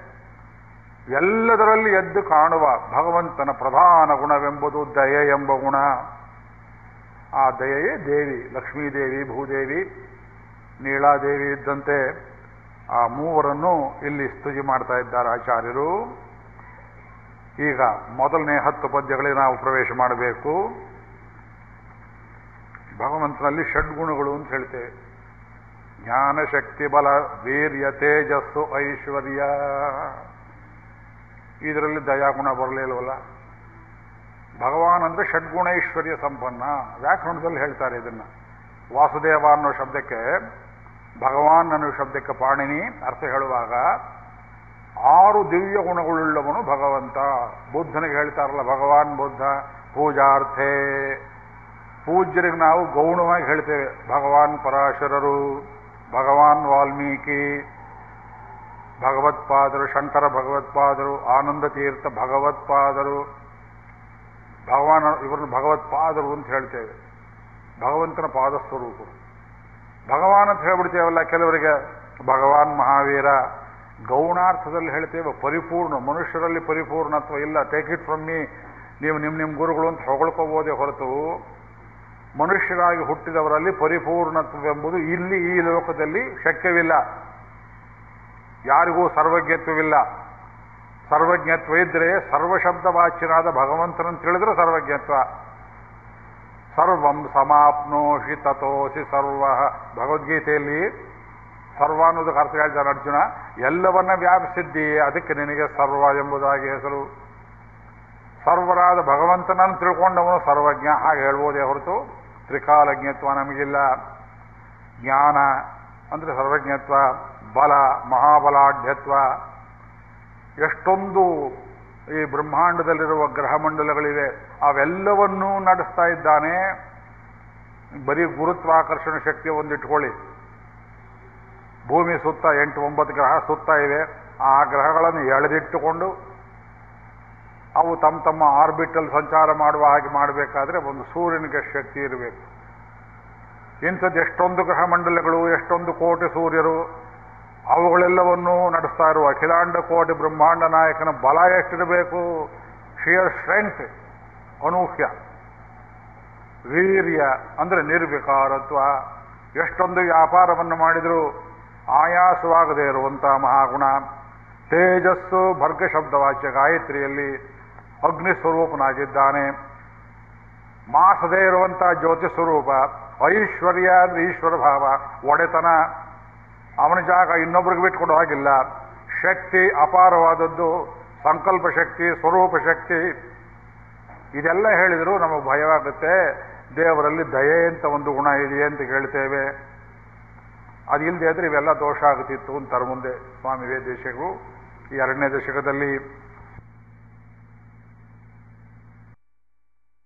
ಎಲ್ಲದರಲ್ಲಿ ಎದ್ದು ಕಾಣುವ ಭಗವಂತನ ಪ್ರಧಾನ ಗುಣವೆಂಬುದು ದಯೆ ಎಂಬ ಗುಣ. ಆ ದಯೆಯೇ ದೇವಿ, ಲಕ್ಷ್ಮೀದೇವಿ, ಭೂದೇವಿ ನೀಳಾದೇವಿ ಇದ್ದಂತೆ ಆ ಮೂವರನ್ನು ಇಲ್ಲಿ ಸ್ತುತಿ ಮಾಡ್ತಾ ಇದ್ದಾರೆ ಆಚಾರ್ಯರು. ಈಗ ಮೊದಲನೇ ಹತ್ತು ಪದ್ಯಗಳಿಗೆ ನಾವು ಪ್ರವೇಶ ಮಾಡಬೇಕು. ಭಗವಂತನಲ್ಲಿ ಷಡ್ಗುಣಗಳು ಅಂತ ಹೇಳ್ತೇವೆ. ಜ್ಞಾನ ಶಕ್ತಿ ಬಲ, ವೀರ್ಯ, ತೇಜಸ್ಸು, ಐಶ್ವರ್ಯ. ಇದರಲ್ಲಿ ದಯಾಗುಣ ಬರಲಿಲ್ವಲ್ಲ ಭಗವಾನ್ ಅಂದ್ರೆ ಷಡ್ಗುಣ ಐಶ್ವರ್ಯ ಸಂಪನ್ನ. ವ್ಯಾಕರಣದಲ್ಲಿ ಹೇಳ್ತಾರೆ ಇದನ್ನ. ವಾಸುದೇವ ಅನ್ನೋ ಶಬ್ದಕ್ಕೆ, ಭಗವಾನ್ ಅನ್ನೋ ಶಬ್ದಕ್ಕೆ ಪಾಣಿನಿ ಅರ್ಥ ಹೇಳುವಾಗ, ಆರು ದಿವ್ಯ ಗುಣಗಳುಳ್ಳವನು ಭಗವಂತ. ಬುದ್ಧನಿಗೆ ಹೇಳ್ತಾರಲ್ಲ, ಭಗವಾನ್ ಬುದ್ಧ ಪೂಜಾರ್ಥೆ. ಪೂಜ್ಯರಿಗೆ ನಾವು ಗೌಣವಾಗಿ ಹೇಳ್ತೇವೆ. ಭಗವಾನ್ ಪರಾಶರರು, ಭಗವಾನ್ ವಾಲ್ಮೀಕಿ ಭಗವತ್ಪಾದರು ಶಂಕರ ಭಗವತ್ಪಾದರು ಆನಂದ ತೀರ್ಥ ಭಗವತ್ಪಾದರು ಭಗವಾನ್ ಇವ್ರನ್ನ ಭಗವತ್ಪಾದರು ಅಂತ ಹೇಳ್ತೇವೆ. ಭಗವಂತನ ಪಾದ ಸ್ವರೂಪ. ಭಗವಾನ್ ಅಂತ ಹೇಳ್ಬಿಡ್ತೇವಲ್ಲ ಕೆಲವರಿಗೆ, ಭಗವಾನ್ ಮಹಾವೀರ, ಗೌಣಾರ್ಥದಲ್ಲಿ ಹೇಳ್ತೇವೆ ಪರಿಪೂರ್ಣ, ಮನುಷ್ಯರಲ್ಲಿ ಪರಿಪೂರ್ಣತ್ವ ಇಲ್ಲ. ಟೇಕ್ ಇಟ್ ಫ್ರಮ್ ಮೀ ನೀವು ನಿಮ್ಮ ನಿಮ್ಮ ಗುರುಗಳು ಅಂತ ಹೊಗಳ್ಕೋಬೋದೇ ಹೊರತು ಮನುಷ್ಯರಾಗಿ ಹುಟ್ಟಿದವರಲ್ಲಿ ಪರಿಪೂರ್ಣತ್ವವೆಂಬುದು ಇಲ್ಲಿ ಈ ಲೋಕದಲ್ಲಿ ಶಕ್ಯವಿಲ್ಲ. ಯಾರಿಗೂ ಸರ್ವಜ್ಞತ್ವವಿಲ್ಲ. ಸರ್ವಜ್ಞತ್ವ ಇದ್ರೆ ಸರ್ವಶಬ್ದವಾಚ್ಯನಾದ ಭಗವಂತನನ್ನು ತಿಳಿದ್ರೆ ಸರ್ವಜ್ಞತ್ವ. ಸರ್ವಂ ಸಮಾಪ್ನೋಷಿ ತಥೋಸಿ ಸರ್ವ. ಭಗವದ್ಗೀತೆಯಲ್ಲಿ ಸರ್ವ ಅನ್ನೋದಕ್ಕೆ ಅರ್ಥ ಹೇಳ್ತಾನೆ ಅರ್ಜುನ, ಎಲ್ಲವನ್ನ ವ್ಯಾಪಿಸಿದ್ದೀಯೇ, ಅದಕ್ಕೆ ನಿನಗೆ ಸರ್ವ ಎಂಬುದಾಗಿ ಹೆಸರು. ಸರ್ವರಾದ ಭಗವಂತನನ್ನು ತಿಳ್ಕೊಂಡವನು ಸರ್ವಜ್ಞ ಹಾಗೆ ಹೇಳ್ಬೋದೇ ಹೊರತು ತ್ರಿಕಾಲಜ್ಞತ್ವ ನಮಗಿಲ್ಲ. ಜ್ಞಾನ ಅಂದರೆ ಸರ್ವಜ್ಞತ್ವ, ಬಲ, ಮಹಾಬಲಾಢ್ಯತ್ವ. ಎಷ್ಟೊಂದು ಈ ಬ್ರಹ್ಮಾಂಡದಲ್ಲಿರುವ ಗ್ರಹಮಂಡಲಗಳಿವೆ ಅವೆಲ್ಲವನ್ನೂ ನಡೆಸ್ತಾ ಇದ್ದಾನೆ. ಬರೀ ಗುರುತ್ವಾಕರ್ಷಣ ಶಕ್ತಿ ಒಂದಿಟ್ಕೊಳ್ಳಿ. ಭೂಮಿ ಸುತ್ತ ಎಂಟು ಒಂಬತ್ತು ಗ್ರಹ ಸುತ್ತ ಇವೆ. ಆ ಗ್ರಹಗಳನ್ನು ಎಳೆದಿಟ್ಟುಕೊಂಡು ಅವು ತಮ್ಮ ತಮ್ಮ ಆರ್ಬಿಟಲ್ ಸಂಚಾರ ಮಾಡುವ ಹಾಗೆ ಮಾಡಬೇಕಾದ್ರೆ ಒಂದು ಸೂರ್ಯನಿಗೆ ಶಕ್ತಿ ಇರಬೇಕು. ಇಂಥದ್ದು ಎಷ್ಟೊಂದು ಗ್ರಹ ಮಂಡಲಗಳು, ಎಷ್ಟೊಂದು ಕೋಟಿ ಸೂರ್ಯರು, ಅವುಗಳೆಲ್ಲವನ್ನೂ ನಡೆಸ್ತಾ ಇರುವ ಅಖಿಲಾಂಡ ಕೋಟಿ ಬ್ರಹ್ಮಾಂಡ ನಾಯಕನ ಬಲ ಎಷ್ಟಿರಬೇಕು? ಶಿಯರ್ ಸ್ಟ್ರೆಂತ್ ಅನೂಹ್ಯ, ವೀರ್ಯ ಅಂದರೆ ನಿರ್ವಿಕಾರತ್ವ. ಎಷ್ಟೊಂದು ವ್ಯಾಪಾರವನ್ನು ಮಾಡಿದರೂ ಆಯಾಸವಾಗದೇ ಇರುವಂಥ ಮಹಾಗುಣ. ತೇಜಸ್ಸು, ಭರ್ಗ ಶಬ್ದವಾಚ್ಯ ಗಾಯತ್ರಿಯಲ್ಲಿ ಅಗ್ನಿ ಸ್ವರೂಪನಾಗಿದ್ದಾನೆ. ಮಾಸದೇ ಇರುವಂಥ ಜ್ಯೋತಿ ಸ್ವರೂಪ, ಐಶ್ವರ್ಯ ಅಂದ್ರೆ ಈಶ್ವರ ಭಾವ, ಒಡೆತನ. ಅವನ ಜಾಗ ಇನ್ನೊಬ್ರಿಗೆ ಬಿಟ್ಕೊಡೋ ಹಾಗಿಲ್ಲ. ಶಕ್ತಿ ಅಪಾರವಾದದ್ದು, ಸಂಕಲ್ಪ ಶಕ್ತಿ, ಸ್ವರೂಪ ಶಕ್ತಿ. ಇದೆಲ್ಲ ಹೇಳಿದರೂ ನಮಗೆ ಭಯವಾಗುತ್ತೆ. ದೇವರಲ್ಲಿ ದಯೆ ಅಂತ ಒಂದು ಗುಣ ಇದೆಯೇ ಅಂತ ಕೇಳ್ತೇವೆ. ಅದಿಲ್ಲದೆ ಆದರೆ ಇವೆಲ್ಲ ದೋಷ ಆಗುತ್ತಿತ್ತು ಅಂತಾರೆ ಮುಂದೆ ಸ್ವಾಮಿ ವೇದೇಶಗಳು ಈ ಎರಡನೇ ದಶಕದಲ್ಲಿ